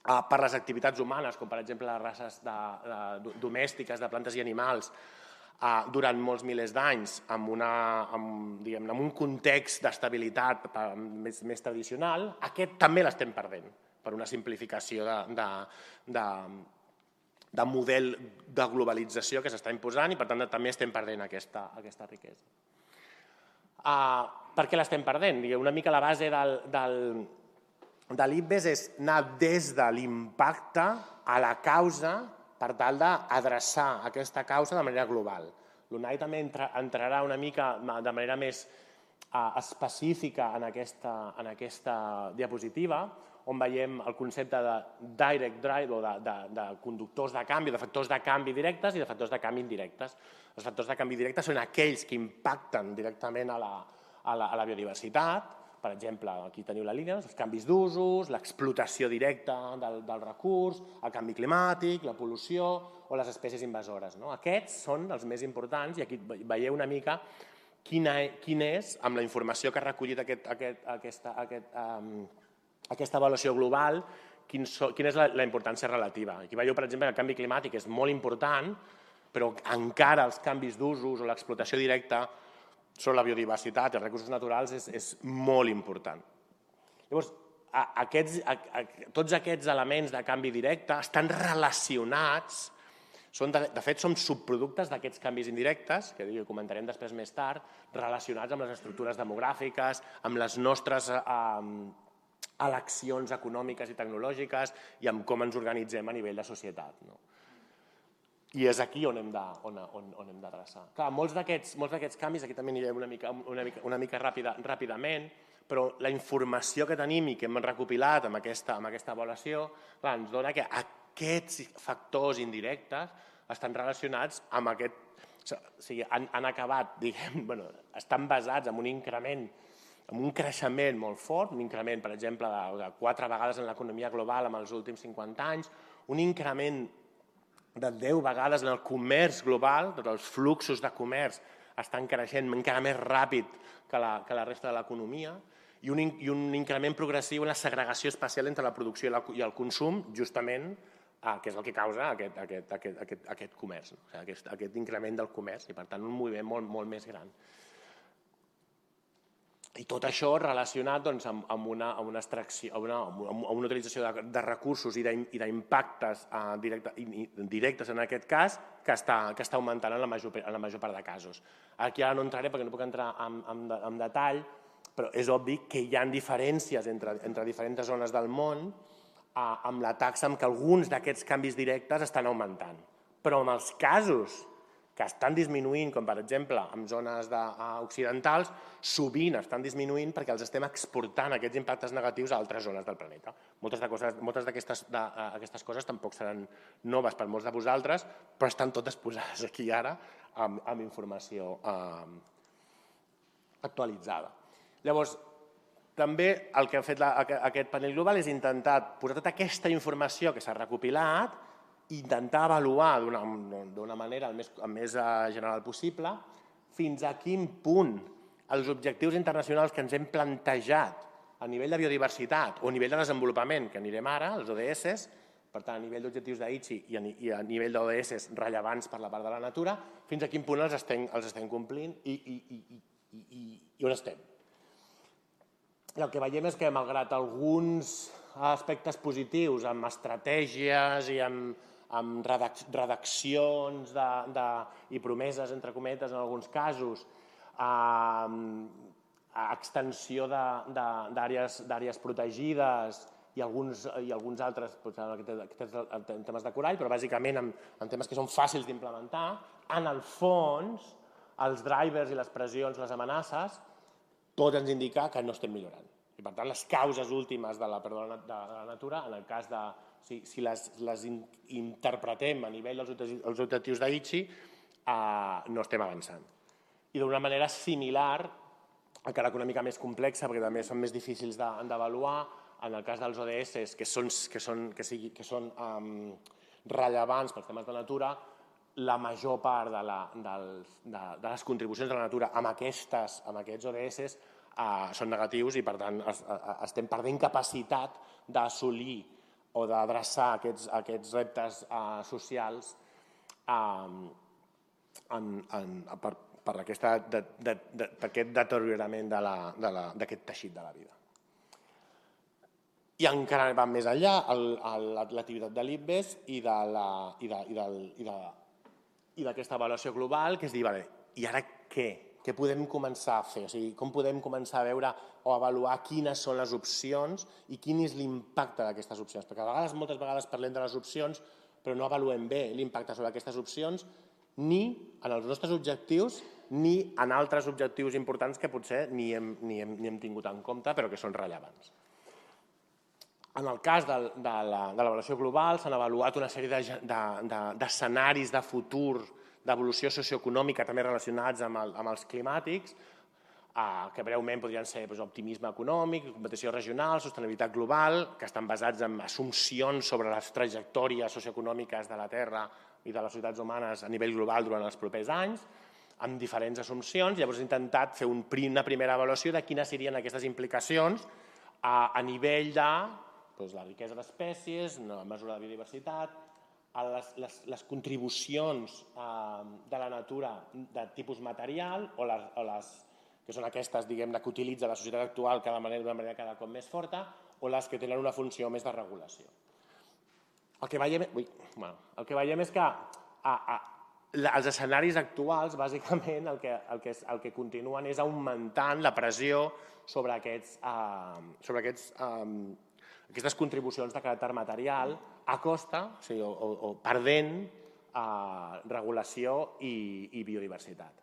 Speaker 10: per les activitats humanes, com per exemple les races de, de, domèstiques de plantes i animals, eh, durant molts milers d'anys, amb, una, amb, amb un context d'estabilitat més, més tradicional, aquest també l'estem perdent per una simplificació de, de, de, de model de globalització que s'està imposant i per tant també estem perdent aquesta, aquesta riquesa. Uh, per què l'estem perdent? Una mica la base del, del, de l'IPBES és anar des de l'impacte a la causa per tal d'adreçar aquesta causa de manera global. L'UNAI també entrarà una mica de manera més eh, específica en aquesta, en aquesta diapositiva, on veiem el concepte de direct drive o de, de, de conductors de canvi, de factors de canvi directes i de factors de canvi indirectes. Els factors de canvi directes són aquells que impacten directament a la, a la, a la biodiversitat, per exemple, aquí teniu la línia, els canvis d'usos, l'explotació directa del, del recurs, el canvi climàtic, la pol·lució o les espècies invasores. No? Aquests són els més importants i aquí veieu una mica quina, quin és, amb la informació que ha recollit aquest, aquest, aquesta, aquest, um, aquesta avaluació global, quin so, quina és la, la importància relativa. Aquí veieu, per exemple, que el canvi climàtic és molt important, però encara els canvis d'usos o l'explotació directa sobre la biodiversitat els recursos naturals és, és molt important. Llavors, a, aquests, a, a, tots aquests elements de canvi directe estan relacionats, són de, de fet són subproductes d'aquests canvis indirectes, que jo comentarem després més tard, relacionats amb les estructures demogràfiques, amb les nostres eh, eleccions econòmiques i tecnològiques i amb com ens organitzem a nivell de societat. No? I és aquí on hem de, on, on, on hem d'adreçar. Clar, molts d'aquests canvis, aquí també anirem una mica, una mica, una mica ràpida, ràpidament, però la informació que tenim i que hem recopilat amb aquesta, amb aquesta avaluació clar, ens dona que aquests factors indirectes estan relacionats amb aquest... O sigui, han, han acabat, diguem, bueno, estan basats en un increment amb un creixement molt fort, un increment, per exemple, de, de quatre vegades en l'economia global en els últims 50 anys, un increment de 10 vegades en el comerç global, tots els fluxos de comerç estan creixent encara més ràpid que la, que la resta de l'economia, i un, i un increment progressiu en la segregació espacial entre la producció i, la, i el consum, justament, eh, que és el que causa aquest, aquest, aquest, aquest, aquest comerç, no? o sigui, aquest, aquest increment del comerç, i per tant un moviment molt, molt més gran. I tot això relacionat doncs, amb, amb, una, amb una extracció, amb una, amb una utilització de, de recursos i d'impactes uh, directe, directes en aquest cas que està, que està augmentant en la, major, en la major part de casos. Aquí ara no entraré perquè no puc entrar en, en, en detall, però és obvi que hi ha diferències entre, entre diferents zones del món uh, amb la taxa amb què alguns d'aquests canvis directes estan augmentant. Però en els casos que estan disminuint, com per exemple en zones de, uh, occidentals, sovint estan disminuint perquè els estem exportant aquests impactes negatius a altres zones del planeta. Moltes d'aquestes uh, coses tampoc seran noves per molts de vosaltres, però estan totes posades aquí ara amb, amb informació uh, actualitzada. Llavors, també el que ha fet la, aquest panel global és intentar posar tota aquesta informació que s'ha recopilat intentar avaluar d'una manera el més, el més eh, general possible fins a quin punt els objectius internacionals que ens hem plantejat a nivell de biodiversitat o a nivell de desenvolupament, que anirem ara, els ODS, per tant, a nivell d'objectius d'AICI i, i a nivell d'ODS rellevants per la part de la natura, fins a quin punt els estem, els estem complint i, i, i, i, i on estem. I el que veiem és que, malgrat alguns aspectes positius, amb estratègies i amb, amb redaccions de, de, i promeses, entre cometes, en alguns casos, a extensió d'àrees protegides i alguns, i alguns altres, en temes de corall, però bàsicament en, en temes que són fàcils d'implementar, en el fons, els drivers i les pressions, les amenaces, tot ens indica que no estem millorant. I per tant, les causes últimes de la pèrdua de la natura, en el cas de, si, si les, les in, interpretem a nivell dels objectius d'Aichi, eh, no estem avançant. I d'una manera similar, encara que una mica més complexa, perquè també són més difícils d'avaluar, en el cas dels ODS, que són, que són, que sigui, que són um, rellevants pels temes de natura, la major part de, la, dels, de, de les contribucions de la natura amb, aquestes, amb aquests ODS uh, són negatius i, per tant, es, uh, estem perdent capacitat d'assolir o d'adreçar aquests, aquests reptes uh, socials uh, en, en, per, per, aquesta, de, de, de, aquest deteriorament d'aquest de la, de teixit de la vida. I encara va més enllà l'activitat de l'IBES i d'aquesta de la, i de, i avaluació global, que és dir, vale, i ara què? Què podem començar a fer? O sigui, com podem començar a veure o avaluar quines són les opcions i quin és l'impacte d'aquestes opcions? Perquè a vegades, moltes vegades parlem de les opcions, però no avaluem bé l'impacte sobre aquestes opcions ni en els nostres objectius ni en altres objectius importants que potser ni hem, ni hem, ni hem tingut en compte però que són rellevants. En el cas de, de l'avaluació global s'han avaluat una sèrie d'escenaris de, de, de, de futur d'evolució socioeconòmica també relacionats amb, el, amb els climàtics, eh, que breument podrien ser doncs, optimisme econòmic, competició regional, sostenibilitat global, que estan basats en assumpcions sobre les trajectòries socioeconòmiques de la Terra i de les societats humanes a nivell global durant els propers anys, amb diferents assumpcions. Llavors he intentat fer un, una primera avaluació de quines serien aquestes implicacions a, a nivell de doncs, la riquesa d'espècies, la mesura de biodiversitat, a les, les, les contribucions eh, de la natura de tipus material o les, o les que són aquestes diguem que utilitza la societat actual cada manera, d'una manera cada cop més forta, o les que tenen una funció més de regulació. El que veiem, ui, bueno, el que veiem és que a, a, els escenaris actuals, bàsicament, el que, el, que, el que continuen és augmentant la pressió sobre, aquests, eh, sobre aquests, eh, aquestes contribucions de caràcter material a costa, o, sigui, o, o, o perdent eh, regulació i, i biodiversitat.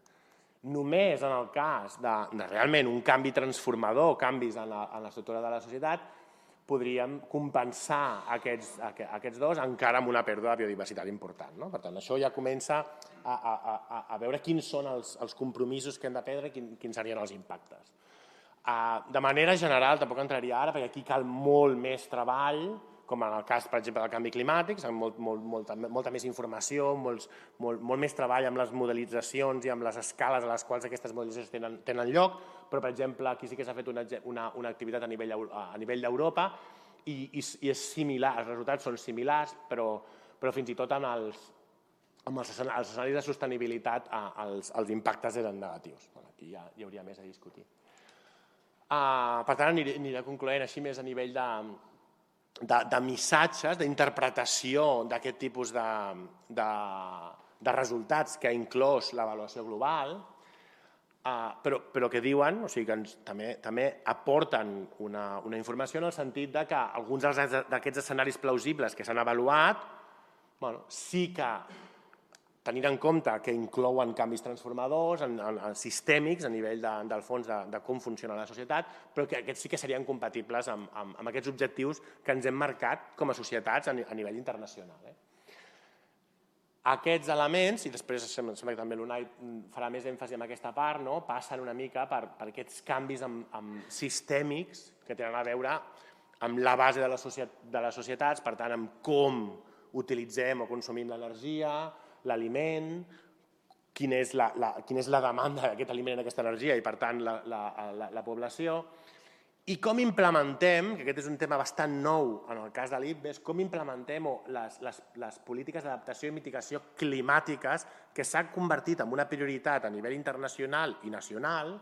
Speaker 10: Només en el cas de, de realment un canvi transformador, canvis en l'estructura de la societat, podríem compensar aquests, aquests dos encara amb una pèrdua de biodiversitat important. No? Per tant, això ja comença a, a, a, a veure quins són els, els compromisos que hem de prendre i quin, quins serien els impactes. Uh, de manera general, tampoc entraria ara, perquè aquí cal molt més treball, com en el cas, per exemple, del canvi climàtic, molt, molt, molta, molta més informació, molts, molt, molt més treball amb les modelitzacions i amb les escales a les quals aquestes modelitzacions tenen, tenen lloc, però, per exemple, aquí sí que s'ha fet una, una, una activitat a nivell, a nivell d'Europa i, i, i és similar, els resultats són similars, però, però fins i tot en els, amb els, els escenaris de sostenibilitat els, els impactes eren negatius. Bueno, aquí ja hi hauria més a discutir. Uh, per tant, aniré, aniré concloent així més a nivell de, de, de missatges, d'interpretació d'aquest tipus de, de, de resultats que ha inclòs l'avaluació global, Uh, però, però que diuen, o sigui que ens, també, també aporten una, una informació en el sentit de que alguns d'aquests escenaris plausibles que s'han avaluat bueno, sí que tenint en compte que inclouen canvis transformadors, en, en, en sistèmics a nivell de, del fons de, de com funciona la societat, però que aquests sí que serien compatibles amb, amb, amb aquests objectius que ens hem marcat com a societats a, a nivell internacional. Eh? Aquests elements, i després em sembla que també l'UNAI farà més èmfasi en aquesta part, no? passen una mica per, per aquests canvis amb, amb sistèmics que tenen a veure amb la base de, la societat, de les societats, per tant, amb com utilitzem o consumim l'energia, l'aliment, quina, és la, la, quina és la demanda d'aquest aliment en aquesta energia i, per tant, la, la, la, la població, i com implementem, que aquest és un tema bastant nou en el cas de l'IPBES, com implementem les, les, les polítiques d'adaptació i mitigació climàtiques que s'han convertit en una prioritat a nivell internacional i nacional,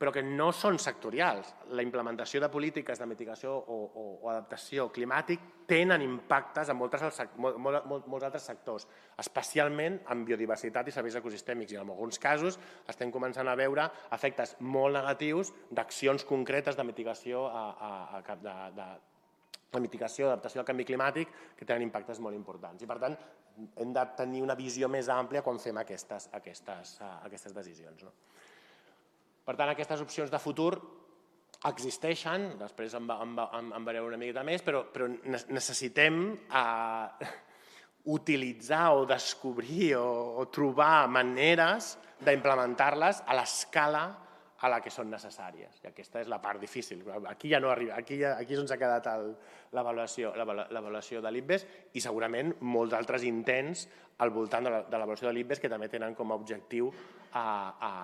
Speaker 10: però que no són sectorials. La implementació de polítiques de mitigació o, o, o adaptació climàtic tenen impactes en moltes, molt, molt, molts altres sectors, especialment en biodiversitat i serveis ecosistèmics, i en alguns casos estem començant a veure efectes molt negatius d'accions concretes de mitigació a, a, a, de, de, de mitigació, adaptació al canvi climàtic, que tenen impactes molt importants. I, per tant, hem de tenir una visió més àmplia quan fem aquestes, aquestes, aquestes decisions. No? Per tant, aquestes opcions de futur existeixen, després en, en, en, en veureu una miqueta més, però, però necessitem eh, utilitzar o descobrir o, o trobar maneres d'implementar-les a l'escala a la que són necessàries. I aquesta és la part difícil. Aquí ja no arriba, aquí, ja, aquí és on s'ha quedat l'avaluació de l'IBES i segurament molts altres intents al voltant de l'avaluació de l'IBES que també tenen com a objectiu a, a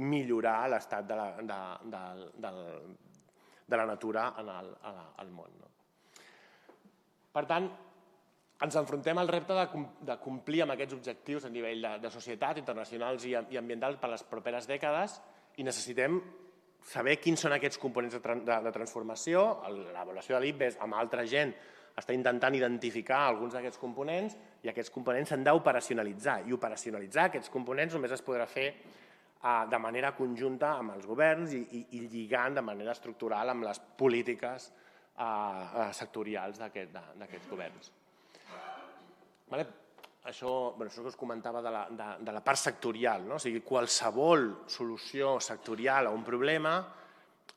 Speaker 10: millorar l'estat de, la, de, de, de, de la natura en el, al món. No? Per tant, ens enfrontem al repte de, de complir amb aquests objectius a nivell de, de societat, internacionals i, i ambientals per les properes dècades i necessitem saber quins són aquests components de, de, de transformació. L'avaluació de l'IPBES amb altra gent està intentant identificar alguns d'aquests components i aquests components s'han d'operacionalitzar. I operacionalitzar aquests components només es podrà fer de manera conjunta amb els governs i, i, i lligant de manera estructural amb les polítiques eh, sectorials d'aquests governs. Vale? Això, bueno, això que us comentava de la, de, de la part sectorial, no? o sigui, qualsevol solució sectorial a un problema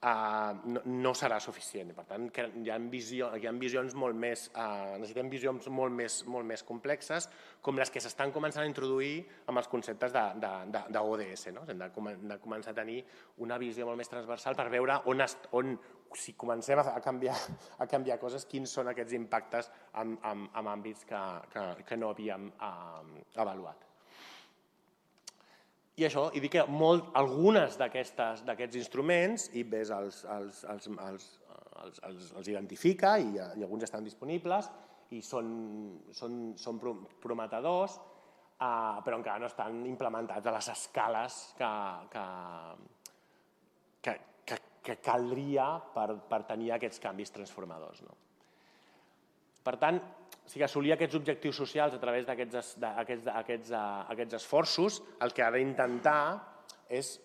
Speaker 10: Uh, no, no serà suficient. Per tant, que hi ha, visió, hi ha visions molt més, uh, necessitem visions molt més, molt més complexes, com les que s'estan començant a introduir amb els conceptes d'ODS. No? Hem de, de començar a tenir una visió molt més transversal per veure on, est, on si comencem a canviar, a canviar coses, quins són aquests impactes en, en, en àmbits que, que, que no havíem uh, avaluat. I això, i dic que molt, algunes d'aquests instruments, IBES els, els, els, els, els, els, els identifica i, i alguns estan disponibles, i són, són, són prometedors, uh, però encara no estan implementats a les escales que, que, que, que, que caldria per, per tenir aquests canvis transformadors. No? Per tant, o sigui, assolir aquests objectius socials a través d'aquests aquests, aquests, aquests esforços, el que ha d'intentar és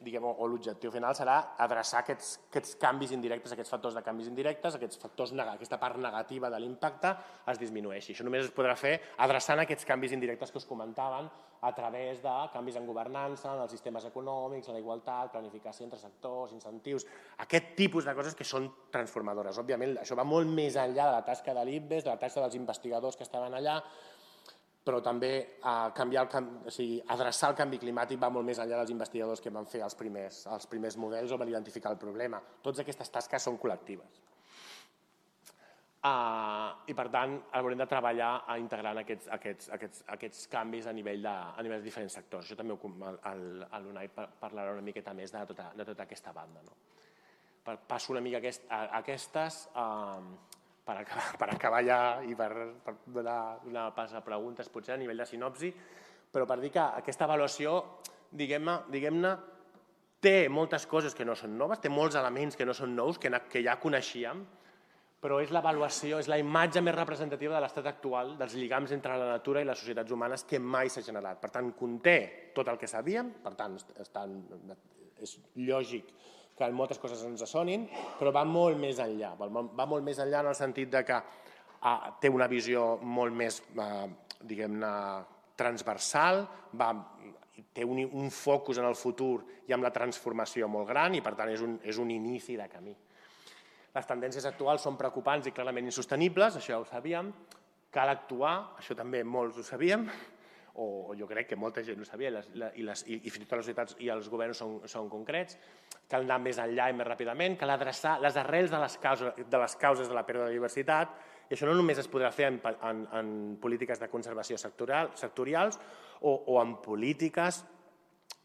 Speaker 10: diguem, o l'objectiu final serà adreçar aquests, aquests canvis indirectes, aquests factors de canvis indirectes, aquests factors, aquesta part negativa de l'impacte es disminueixi. Això només es podrà fer adreçant aquests canvis indirectes que us comentaven a través de canvis en governança, en els sistemes econòmics, la igualtat, planificació entre sectors, incentius, aquest tipus de coses que són transformadores. Òbviament, això va molt més enllà de la tasca de l'IBES, de la tasca dels investigadors que estaven allà, però també a eh, canviar el, o sigui, adreçar el canvi climàtic va molt més enllà dels investigadors que van fer els primers, els primers models o van identificar el problema. Totes aquestes tasques són col·lectives. Uh, I per tant haurem de treballar a integrar aquests, aquests, aquests, aquests canvis a nivell, de, a nivell de diferents sectors. Això també l'UNAI parlarà una miqueta més de tota, de tota aquesta banda. No? Passo una mica aquest, a, a aquestes. Uh, per acabar, per acabar ja i per, per donar una pas a preguntes potser a nivell de sinopsi, però per dir que aquesta avaluació, diguem-ne, diguem té moltes coses que no són noves, té molts elements que no són nous, que, que ja coneixíem, però és l'avaluació, és la imatge més representativa de l'estat actual dels lligams entre la natura i les societats humanes que mai s'ha generat. Per tant, conté tot el que sabíem, per tant, està, és lògic que moltes coses ens sonin, però va molt més enllà. Va molt més enllà en el sentit de que ah, té una visió molt més, eh, diguem-ne, transversal, va, té un, un focus en el futur i amb la transformació molt gran i per tant és un, és un inici de camí. Les tendències actuals són preocupants i clarament insostenibles, això ja ho sabíem, cal actuar, això també molts ho sabíem, o, jo crec que molta gent ho sabia, i, les, i, les, i, i fins i tot les societats i els governs són, són concrets, cal anar més enllà i més ràpidament, cal adreçar les arrels de les causes de, les causes de la pèrdua de diversitat, i això no només es podrà fer en, en, en polítiques de conservació sectorial, sectorials o, o en polítiques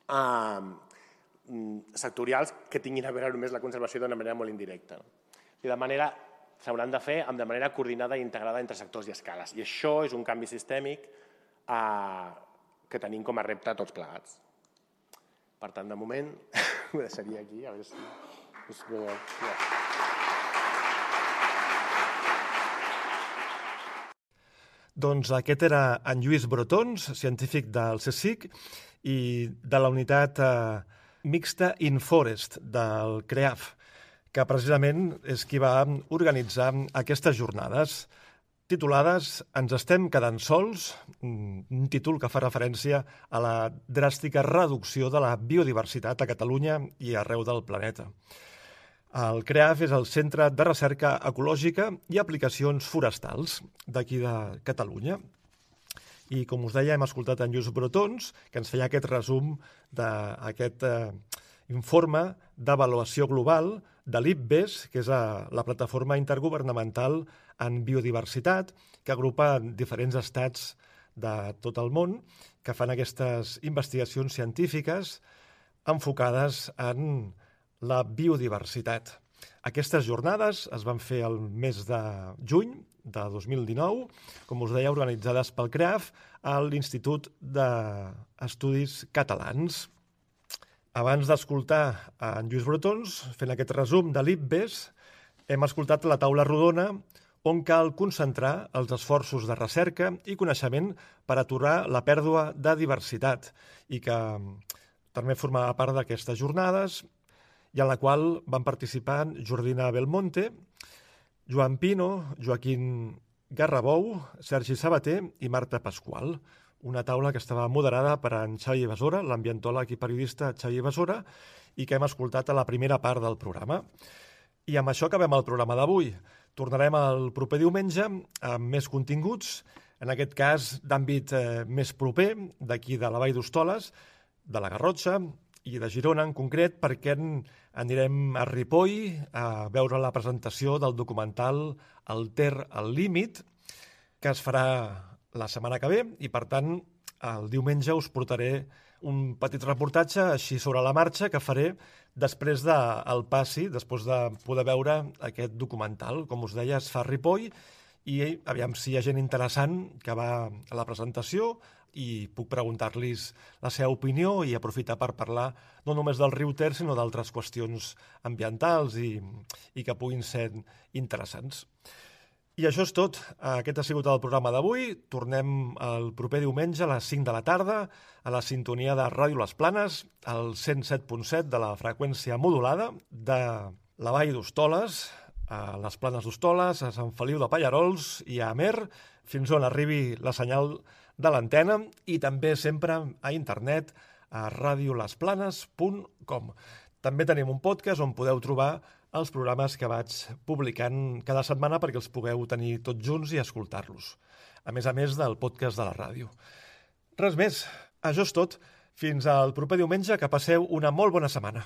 Speaker 10: eh, sectorials que tinguin a veure només la conservació d'una manera molt indirecta. I de manera s'hauran de fer de manera coordinada i integrada entre sectors i escales. I això és un canvi sistèmic eh, que tenim com a repte tots plegats. Per tant, de moment, ho deixaria aquí, a veure si... Us... Ja.
Speaker 1: Doncs aquest era en Lluís Brotons, científic del CSIC i de la unitat eh, mixta Inforest del CREAF, que precisament és qui va organitzar aquestes jornades titulades Ens estem quedant sols, un títol que fa referència a la dràstica reducció de la biodiversitat a Catalunya i arreu del planeta. El CREAF és el Centre de Recerca Ecològica i Aplicacions Forestals d'aquí de Catalunya. I, com us deia, hem escoltat en Lluís Brotons, que ens feia aquest resum d'aquest eh, informe d'avaluació global de l'IPBES, que és a, la plataforma intergovernamental en biodiversitat, que agrupa diferents estats de tot el món que fan aquestes investigacions científiques enfocades en la biodiversitat. Aquestes jornades es van fer el mes de juny de 2019, com us deia, organitzades pel CREAF a l'Institut d'Estudis Catalans. Abans d'escoltar en Lluís Brotons fent aquest resum de l'IPBES, hem escoltat la taula rodona on cal concentrar els esforços de recerca i coneixement per aturar la pèrdua de diversitat i que també formava part d'aquestes jornades i en la qual van participar Jordina Belmonte, Joan Pino, Joaquín Garrabou, Sergi Sabater i Marta Pasqual una taula que estava moderada per en Xavi Besora, l'ambientòleg i periodista Xavi Besora, i que hem escoltat a la primera part del programa. I amb això acabem el programa d'avui. Tornarem el proper diumenge amb més continguts, en aquest cas d'àmbit eh, més proper, d'aquí de la Vall d'Hostoles, de la Garrotxa i de Girona en concret, perquè anirem a Ripoll a veure la presentació del documental El Ter al límit, que es farà la setmana que ve i, per tant, el diumenge us portaré un petit reportatge així sobre la marxa que faré després del de, passi, després de poder veure aquest documental. Com us deia, es fa Ripoll i aviam si hi ha gent interessant que va a la presentació i puc preguntar-los la seva opinió i aprofitar per parlar no només del riu Ter, sinó d'altres qüestions ambientals i, i que puguin ser interessants. I això és tot. Aquest ha sigut el programa d'avui. Tornem el proper diumenge a les 5 de la tarda a la sintonia de Ràdio Les Planes, al 107.7 de la freqüència modulada de la Vall d'Hostoles, a les Planes d'Hostoles, a Sant Feliu de Pallarols i a Amer, fins on arribi la senyal de l'antena i també sempre a internet a radiolesplanes.com. També tenim un podcast on podeu trobar els programes que vaig publicant cada setmana perquè els pugueu tenir tots junts i escoltar-los. A més a més del podcast de la ràdio. Res més, això és tot. Fins al proper diumenge, que passeu una molt bona setmana.